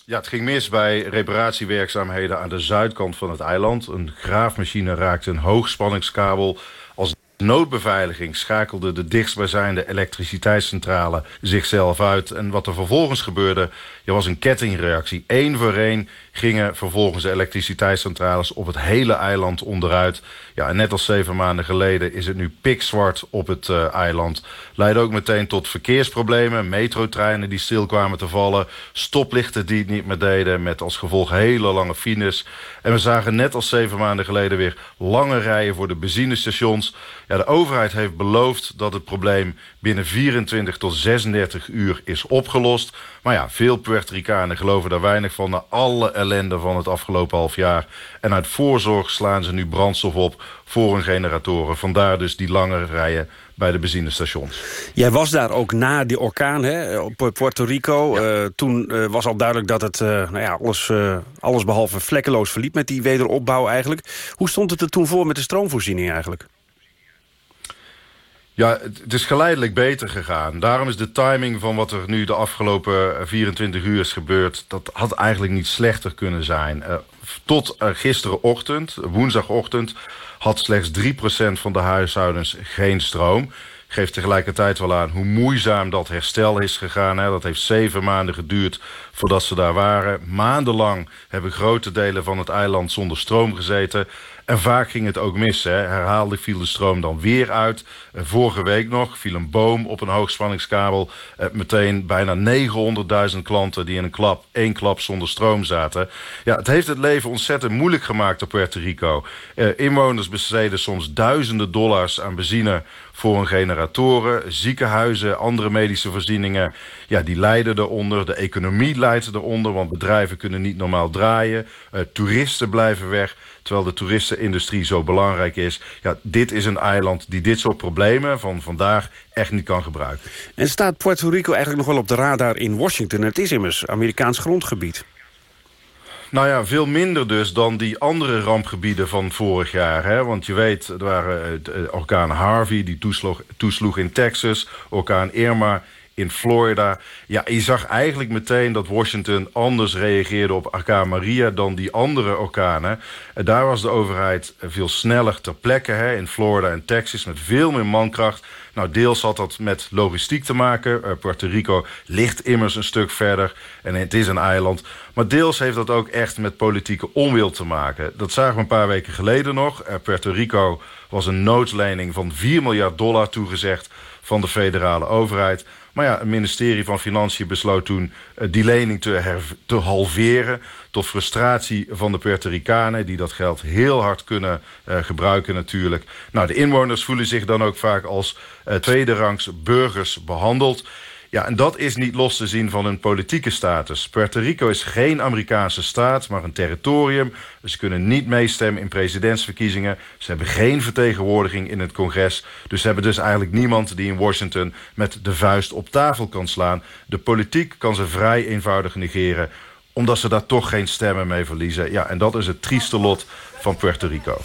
Ja, het ging mis bij reparatiewerkzaamheden aan de zuidkant van het eiland. Een graafmachine raakte een hoogspanningskabel. Als noodbeveiliging schakelde de dichtstbijzijnde elektriciteitscentrale zichzelf uit. En wat er vervolgens gebeurde, er was een kettingreactie. Eén voor één gingen vervolgens de elektriciteitscentrales op het hele eiland onderuit. Ja, en net als zeven maanden geleden is het nu pikzwart op het eh, eiland. Leidde ook meteen tot verkeersproblemen. Metrotreinen die stil kwamen te vallen. Stoplichten die het niet meer deden. Met als gevolg hele lange files. En we zagen net als zeven maanden geleden weer lange rijen voor de benzinestations. Ja, de overheid heeft beloofd dat het probleem binnen 24 tot 36 uur is opgelost. Maar ja, veel Puerto Ricanen geloven daar weinig van... na alle ellende van het afgelopen half jaar. En uit voorzorg slaan ze nu brandstof op voor hun generatoren. Vandaar dus die lange rijen bij de benzinestations. Jij was daar ook na die orkaan hè, op Puerto Rico. Eh, toen eh, was al duidelijk dat het eh, nou ja, alles, alles behalve vlekkeloos verliep... met die wederopbouw eigenlijk. Hoe stond het er toen voor met de stroomvoorziening eigenlijk? Ja, het is geleidelijk beter gegaan. Daarom is de timing van wat er nu de afgelopen 24 uur is gebeurd... dat had eigenlijk niet slechter kunnen zijn. Eh, tot uh, gisterenochtend, woensdagochtend... had slechts 3% van de huishoudens geen stroom. Geeft tegelijkertijd wel aan hoe moeizaam dat herstel is gegaan. Hè. Dat heeft zeven maanden geduurd voordat ze daar waren. Maandenlang hebben grote delen van het eiland zonder stroom gezeten... En vaak ging het ook mis. Hè. Herhaaldelijk viel de stroom dan weer uit. Uh, vorige week nog viel een boom op een hoogspanningskabel. Uh, meteen bijna 900.000 klanten die in een klap, één klap zonder stroom zaten. Ja, het heeft het leven ontzettend moeilijk gemaakt op Puerto Rico. Uh, inwoners besteden soms duizenden dollars aan benzine voor hun generatoren. Ziekenhuizen, andere medische voorzieningen, ja, die lijden eronder. De economie leidt eronder, want bedrijven kunnen niet normaal draaien. toeristen blijven weg terwijl de toeristenindustrie zo belangrijk is. Ja, dit is een eiland die dit soort problemen van vandaag echt niet kan gebruiken. En staat Puerto Rico eigenlijk nog wel op de radar in Washington? Het is immers Amerikaans grondgebied. Nou ja, veel minder dus dan die andere rampgebieden van vorig jaar. Hè? Want je weet, er waren uh, orkaan Harvey, die toesloeg, toesloeg in Texas. Orkaan Irma in Florida. Ja, je zag eigenlijk meteen dat Washington anders reageerde op orkaan Maria... dan die andere orkanen. En daar was de overheid veel sneller ter plekke. Hè, in Florida en Texas met veel meer mankracht. Nou, deels had dat met logistiek te maken. Uh, Puerto Rico ligt immers een stuk verder en het is een eiland. Maar deels heeft dat ook echt met politieke onwil te maken. Dat zagen we een paar weken geleden nog. Uh, Puerto Rico was een noodlening van 4 miljard dollar toegezegd van de federale overheid. Maar ja, het ministerie van Financiën besloot toen uh, die lening te, halveren... tot frustratie van de Puerto Ricanen... die dat geld heel hard kunnen uh, gebruiken natuurlijk. Nou, de inwoners voelen zich dan ook vaak als uh, tweederangs burgers behandeld... Ja, en dat is niet los te zien van hun politieke status. Puerto Rico is geen Amerikaanse staat, maar een territorium. Ze kunnen niet meestemmen in presidentsverkiezingen. Ze hebben geen vertegenwoordiging in het congres. Dus ze hebben dus eigenlijk niemand die in Washington met de vuist op tafel kan slaan. De politiek kan ze vrij eenvoudig negeren omdat ze daar toch geen stemmen mee verliezen. Ja, en dat is het trieste lot van Puerto Rico.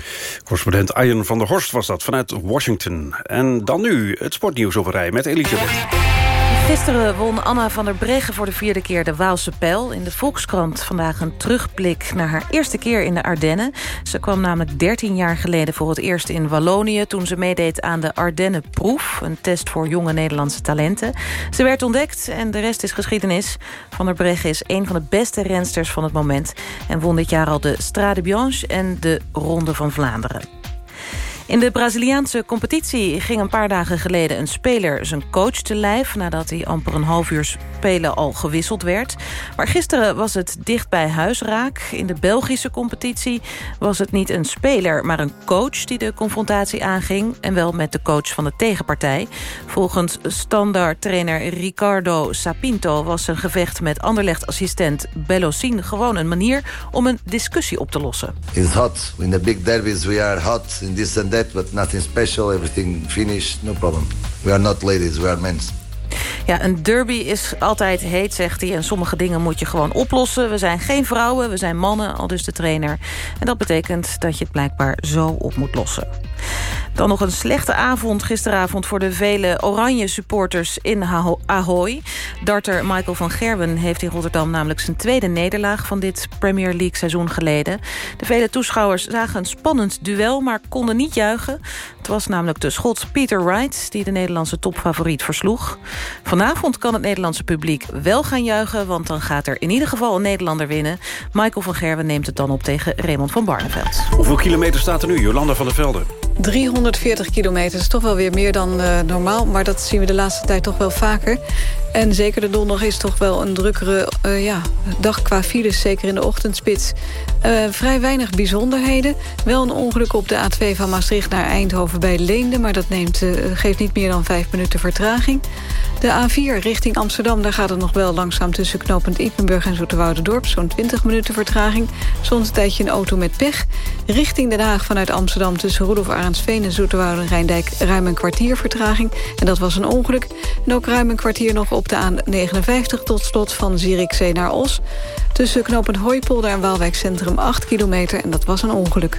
Correspondent Arjen van der Horst was dat vanuit Washington. En dan nu het sportnieuws op rij met Elisabeth. Gisteren won Anna van der Breggen voor de vierde keer de Waalse Pijl. In de Volkskrant vandaag een terugblik naar haar eerste keer in de Ardennen. Ze kwam namelijk 13 jaar geleden voor het eerst in Wallonië... toen ze meedeed aan de Ardennenproef, een test voor jonge Nederlandse talenten. Ze werd ontdekt en de rest is geschiedenis. Van der Breggen is een van de beste rensters van het moment... en won dit jaar al de Strade Bianche en de Ronde van Vlaanderen. In de Braziliaanse competitie ging een paar dagen geleden een speler zijn coach te lijf... nadat hij amper een half uur spelen al gewisseld werd. Maar gisteren was het dicht bij huis raak. In de Belgische competitie was het niet een speler, maar een coach... die de confrontatie aanging en wel met de coach van de tegenpartij. Volgens standaard-trainer Ricardo Sapinto was zijn gevecht met Anderlecht-assistent gewoon een manier om een discussie op te lossen. It's hot. In the big derbies we are hot in this that, but nothing special. Everything finished, no problem. We are not ladies, we are men. Ja, een derby is altijd heet, zegt hij. En sommige dingen moet je gewoon oplossen. We zijn geen vrouwen, we zijn mannen, al dus de trainer. En dat betekent dat je het blijkbaar zo op moet lossen. Dan nog een slechte avond gisteravond voor de vele oranje supporters in Ahoy. Darter Michael van Gerwen heeft in Rotterdam namelijk zijn tweede nederlaag van dit Premier League seizoen geleden. De vele toeschouwers zagen een spannend duel, maar konden niet juichen. Het was namelijk de Schots Peter Wright die de Nederlandse topfavoriet versloeg. Vanavond kan het Nederlandse publiek wel gaan juichen... want dan gaat er in ieder geval een Nederlander winnen. Michael van Gerwen neemt het dan op tegen Raymond van Barneveld. Hoeveel kilometer staat er nu, Jolanda van der Velde? 340 kilometer is toch wel weer meer dan uh, normaal... maar dat zien we de laatste tijd toch wel vaker. En zeker de donderdag is toch wel een drukkere uh, ja, dag qua files, zeker in de ochtendspits. Uh, vrij weinig bijzonderheden. Wel een ongeluk op de A2 van Maastricht naar Eindhoven bij Leende... maar dat neemt, uh, geeft niet meer dan vijf minuten vertraging. De A4 richting Amsterdam, daar gaat het nog wel langzaam... tussen knooppunt Ippenburg en Dorp, Zo'n 20 minuten vertraging. Soms een tijdje een auto met pech. Richting Den Haag vanuit Amsterdam tussen Roelof Arendsveen en Zoeterwoude Rijndijk... ruim een kwartier vertraging. En dat was een ongeluk. En ook ruim een kwartier nog op de A59 tot slot van Zierikzee naar Os. Tussen knooppunt Hooipolder en Waalwijk Centrum 8 kilometer. En dat was een ongeluk.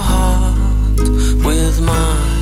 Heart with mine.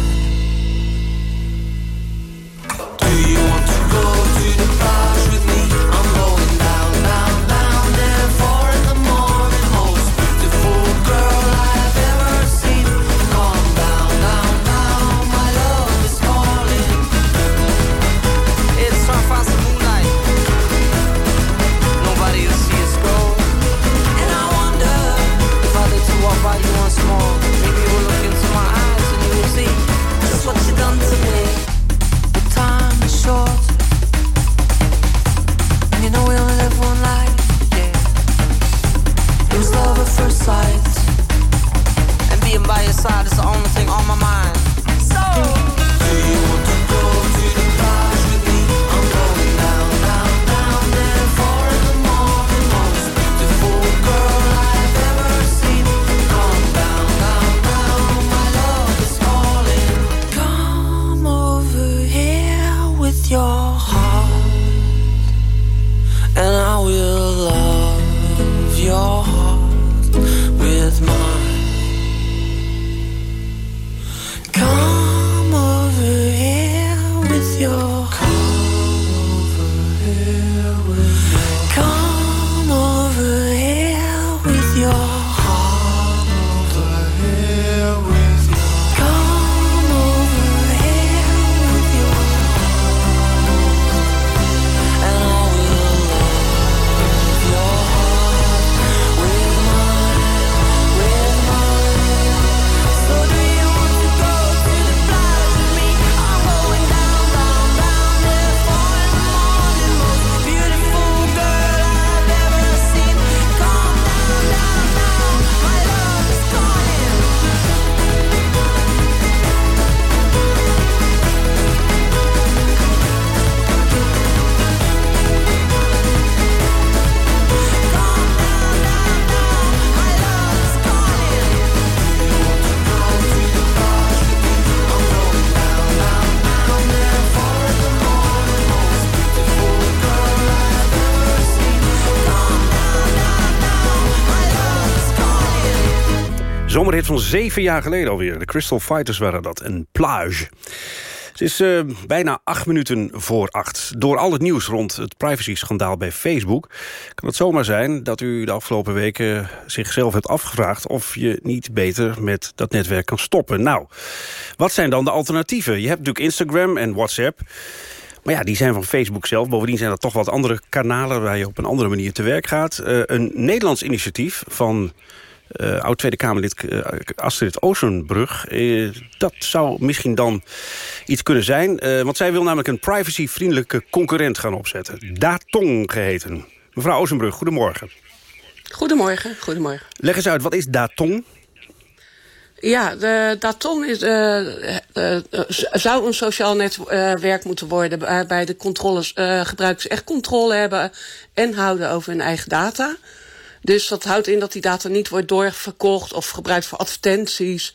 Van zeven jaar geleden alweer. De Crystal Fighters waren dat. Een plage. Het is eh, bijna acht minuten voor acht. Door al het nieuws rond het privacy-schandaal bij Facebook... kan het zomaar zijn dat u de afgelopen weken zichzelf hebt afgevraagd... of je niet beter met dat netwerk kan stoppen. Nou, wat zijn dan de alternatieven? Je hebt natuurlijk Instagram en WhatsApp... Maar ja, die zijn van Facebook zelf. Bovendien zijn dat toch wat andere kanalen... waar je op een andere manier te werk gaat. Eh, een Nederlands initiatief van eh, oud-Tweede Kamerlid eh, Astrid Oosenbrug. Eh, dat zou misschien dan iets kunnen zijn. want zij wil namelijk een privacyvriendelijke concurrent gaan opzetten. Datong geheten. Mevrouw Oosenbrug, goedemorgen. Goedemorgen, goedemorgen. Leg eens uit, wat is Datong? Ja, de Daton is, zou een sociaal netwerk moeten worden... waarbij de controles, gebruikers echt controle hebben en houden over hun eigen data. Dus dat houdt in dat die data niet wordt doorverkocht of gebruikt voor advertenties.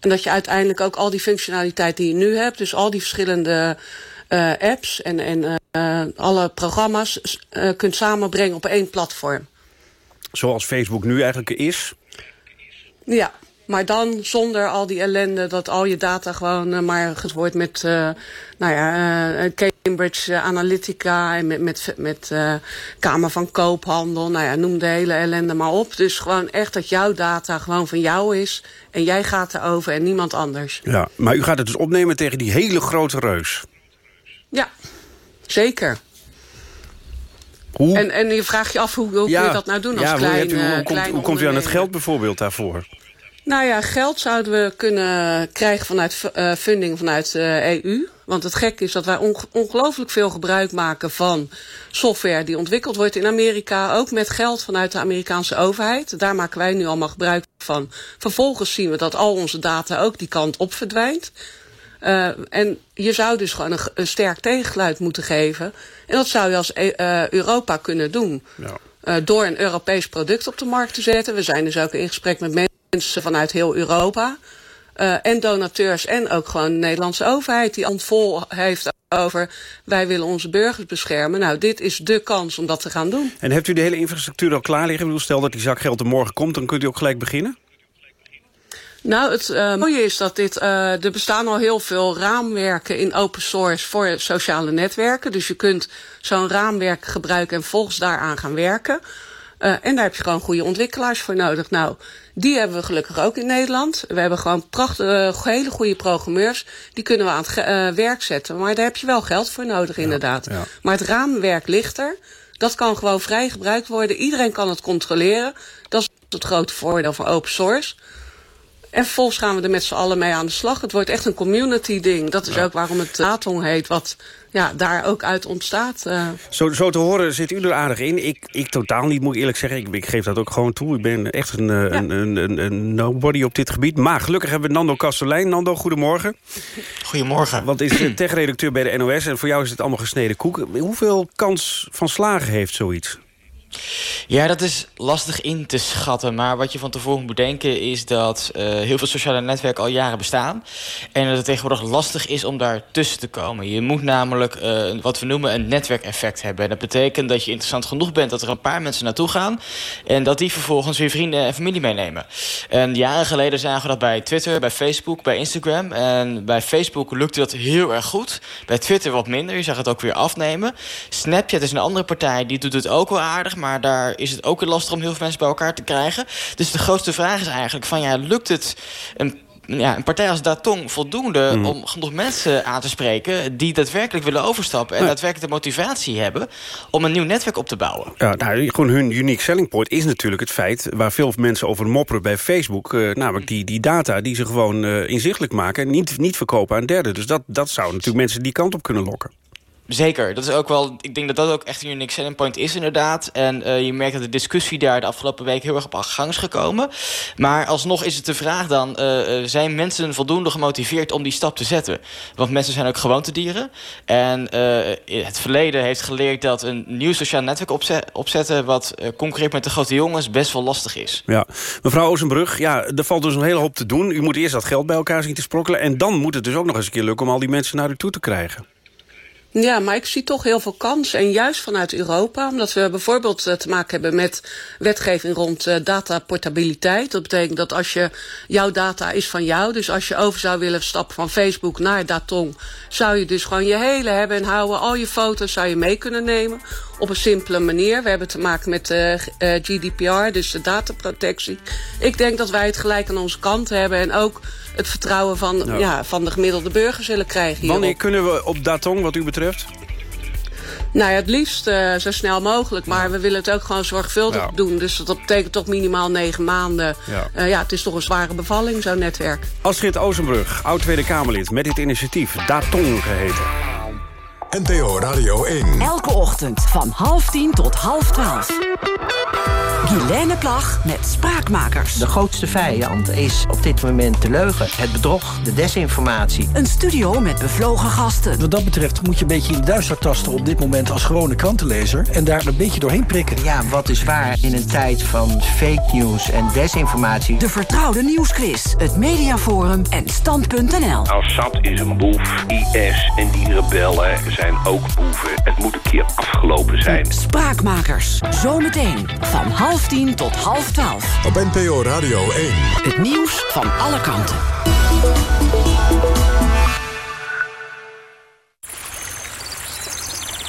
En dat je uiteindelijk ook al die functionaliteit die je nu hebt... dus al die verschillende eh, apps en, en eh, alle programma's eh, kunt samenbrengen op één platform. Zoals Facebook nu eigenlijk is. Ja, maar dan zonder al die ellende dat al je data gewoon eh, maar wordt met eh, nou ja, eh, Cambridge Analytica en met, met, met Kamer van Koophandel. Nou ja, noem de hele ellende maar op. Dus gewoon echt dat jouw data gewoon van jou is en jij gaat erover en niemand anders. Ja, maar u gaat het dus opnemen tegen die hele grote reus. Ja, zeker. Hoe? En, en je vraagt je af hoe, hoe kun je dat nou doen als ja, klein, u, hoe, komt, hoe komt u aan het geld bijvoorbeeld daarvoor? Nou ja, geld zouden we kunnen krijgen vanuit eh, funding vanuit de EU. Want het gek is dat wij onge- ongelooflijk veel gebruik maken van software die ontwikkeld wordt in Amerika. Ook met geld vanuit de Amerikaanse overheid. Daar maken wij nu allemaal gebruik van. Vervolgens zien we dat al onze data ook die kant op verdwijnt. Eh, en je zou dus gewoon een, sterk tegengeluid moeten geven. En dat zou je als eh, Europa kunnen doen. Eh, door een Europees product op de markt te zetten. We zijn dus ook in gesprek met mensen vanuit heel Europa. Eh, en donateurs en ook gewoon de Nederlandse overheid die hand vol heeft over wij willen onze burgers beschermen. Nou, dit is de kans om dat te gaan doen. En hebt u de hele infrastructuur al klaar liggen? Ik bedoel, stel dat die zak geld er morgen komt, dan kunt u ook gelijk beginnen? Nou, het eh, mooie is dat dit, eh, er bestaan al heel veel raamwerken in open source voor sociale netwerken. Dus je kunt zo'n raamwerk gebruiken en volgens daaraan gaan werken. En daar heb je gewoon goede ontwikkelaars voor nodig. Nou, die hebben we gelukkig ook in Nederland. We hebben gewoon prachtige, hele goede programmeurs. Die kunnen we aan het eh, werk zetten. Maar daar heb je wel geld voor nodig, inderdaad. Maar het raamwerk ligt er. Dat kan gewoon vrij gebruikt worden. Iedereen kan het controleren. Dat is het grote voordeel van open source. En vervolgens gaan we er met z'n allen mee aan de slag. Het wordt echt een community ding. Dat is ook waarom het Datong heet, wat ja, daar ook uit ontstaat. Uh. Zo, zo te horen zit u er aardig in. Ik, ik totaal niet, moet ik eerlijk zeggen. Ik, ik geef dat ook gewoon toe. Ik ben echt een, ja. een, een, een, een, nobody op dit gebied. Maar gelukkig hebben we Nando Kastelein. Nando, goedemorgen. Goedemorgen. Want is techredacteur bij de NOS. En voor jou is het allemaal gesneden koek. Hoeveel kans van slagen heeft zoiets? Ja, dat is lastig in te schatten. Maar wat je van tevoren moet bedenken is dat uh, heel veel sociale netwerken al jaren bestaan. En dat het tegenwoordig lastig is om daar tussen te komen. Je moet namelijk uh, wat we noemen een netwerkeffect hebben. En dat betekent dat je interessant genoeg bent dat er een paar mensen naartoe gaan. En dat die vervolgens weer vrienden en familie meenemen. En jaren geleden zagen we dat bij Twitter, bij Facebook, bij Instagram. En bij Facebook lukte dat heel erg goed. Bij Twitter wat minder. Je zag het ook weer afnemen. Snapchat is een andere partij, die doet het ook wel aardig maar daar is het ook lastig om heel veel mensen bij elkaar te krijgen. Dus de grootste vraag is eigenlijk van ja, lukt het een ja, een partij als Datong voldoende mm. om genoeg mensen aan te spreken... die daadwerkelijk willen overstappen en ja. daadwerkelijk de motivatie hebben... om een nieuw netwerk op te bouwen. Ja, nou, gewoon hun unique selling point is natuurlijk het feit... waar veel mensen over mopperen bij Facebook... Uh, namelijk die, die data die ze gewoon uh, inzichtelijk maken... en niet, niet verkopen aan derden. Dus dat, dat zou natuurlijk mensen die kant op kunnen lokken. Zeker, dat is ook wel. Ik denk dat dat ook echt een unique selling point is, inderdaad. En uh, je merkt dat de discussie daar de afgelopen week heel erg op gang is gekomen. Maar alsnog is het de vraag dan: uh, zijn mensen voldoende gemotiveerd om die stap te zetten? Want mensen zijn ook gewoontedieren. En het verleden heeft geleerd dat een nieuw sociaal netwerk opzet, opzetten. wat concreet met de grote jongens best wel lastig is. Ja, mevrouw Ozenbrug, ja, er valt dus een hele hoop te doen. U moet eerst dat geld bij elkaar zien te sprokkelen. En dan moet het dus ook nog eens een keer lukken om al die mensen naar u toe te krijgen. Ja, maar ik zie toch heel veel kansen. En juist vanuit Europa, omdat we bijvoorbeeld uh, te maken hebben met wetgeving rond uh, dataportabiliteit. Dat betekent dat als je, jouw data is van jou. Dus als je over zou willen stappen van Facebook naar Datong, zou je dus gewoon je hele hebben en houden. Al je foto's zou je mee kunnen nemen op een simpele manier. We hebben te maken met uh, uh, GDPR, dus de dataprotectie. Ik denk dat wij het gelijk aan onze kant hebben en ook het vertrouwen van, ja. ja van de gemiddelde burger zullen krijgen. Hierop. Wanneer kunnen we op Datong, wat u betreft? Nou ja, het liefst uh, zo snel mogelijk. Maar we willen het ook gewoon zorgvuldig ja. doen. Dus dat betekent toch minimaal negen maanden. Ja. Uh, ja, het is toch een zware bevalling, zo'n netwerk. Astrid Ozenbrug, oud-Tweede Kamerlid... met dit initiatief Datong geheten. NTO Radio 1. Elke ochtend van half tien tot half twaalf. Guilaine Plag met Spraakmakers. De grootste vijand is op dit moment de leugen, het bedrog, de desinformatie. Een studio met bevlogen gasten. Wat dat betreft moet je een beetje in de duister tasten op dit moment als gewone krantenlezer... en daar een beetje doorheen prikken. Ja, wat is waar in een tijd van fake news en desinformatie? De vertrouwde nieuwsquiz, het mediaforum en stand.nl. Assad is een boef, IS en die rebellen zijn ook boeven. Het moet een keer afgelopen zijn. Spraakmakers, zometeen van half tien tot half twaalf. Op NPO Radio 1. Het nieuws van alle kanten.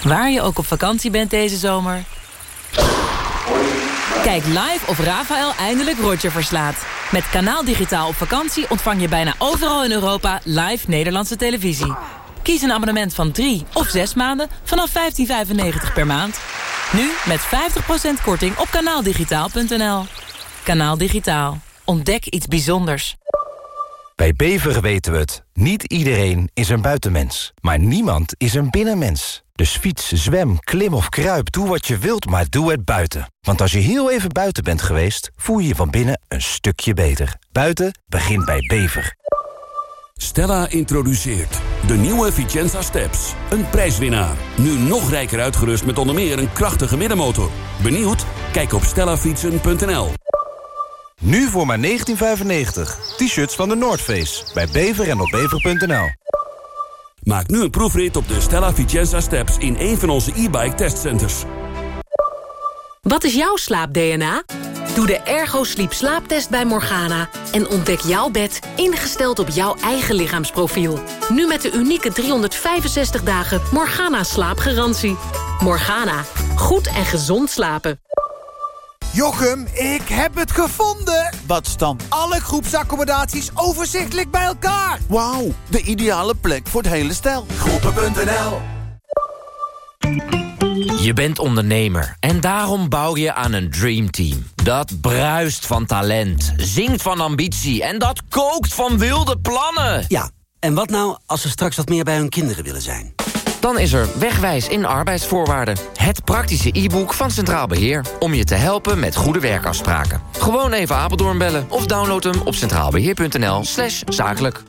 Waar je ook op vakantie bent deze zomer... Kijk live of Rafael eindelijk Roger verslaat. Met Kanaal Digitaal op vakantie ontvang je bijna overal in Europa... live Nederlandse televisie. Kies een abonnement van 3 of 6 maanden vanaf 15,95 per maand. Nu met 50% korting op kanaaldigitaal.nl. Kanaal Digitaal. Ontdek iets bijzonders. Bij Bever weten we het. Niet iedereen is een buitenmens. Maar niemand is een binnenmens. Dus fiets, zwem, klim of kruip, doe wat je wilt, maar doe het buiten. Want als je heel even buiten bent geweest, voel je je van binnen een stukje beter. Buiten begint bij Bever. Stella introduceert de nieuwe Vicenza Steps. Een prijswinnaar. Nu nog rijker uitgerust met onder meer een krachtige middenmotor. Benieuwd? Kijk op stellafietsen.nl. Nu voor maar 19,95. T-shirts van de Noordface. Bij Bever en op bever.nl. Maak nu een proefrit op de Stella Vicenza Steps in een van onze e-bike testcenters. Wat is jouw slaap-DNA? Doe de Ergo Sleep slaaptest bij Morgana en ontdek jouw bed ingesteld op jouw eigen lichaamsprofiel. Nu met de unieke 365 dagen Morgana slaapgarantie. Morgana, goed en gezond slapen. Jochem, ik heb het gevonden! Wat staan alle groepsaccommodaties overzichtelijk bij elkaar? Wauw, de ideale plek voor het hele stel. Groepen.nl Je bent ondernemer en daarom bouw je aan een dreamteam. Dat bruist van talent, zingt van ambitie en dat kookt van wilde plannen. Ja, en wat nou als ze straks wat meer bij hun kinderen willen zijn? Dan is er Wegwijs in arbeidsvoorwaarden. Het praktische e-book van Centraal Beheer. Om je te helpen met goede werkafspraken. Gewoon even Apeldoorn bellen of download hem op centraalbeheer.nl slash zakelijk.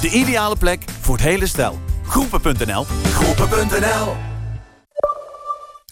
De ideale plek voor het hele stel. Groepen.nl Groepen.nl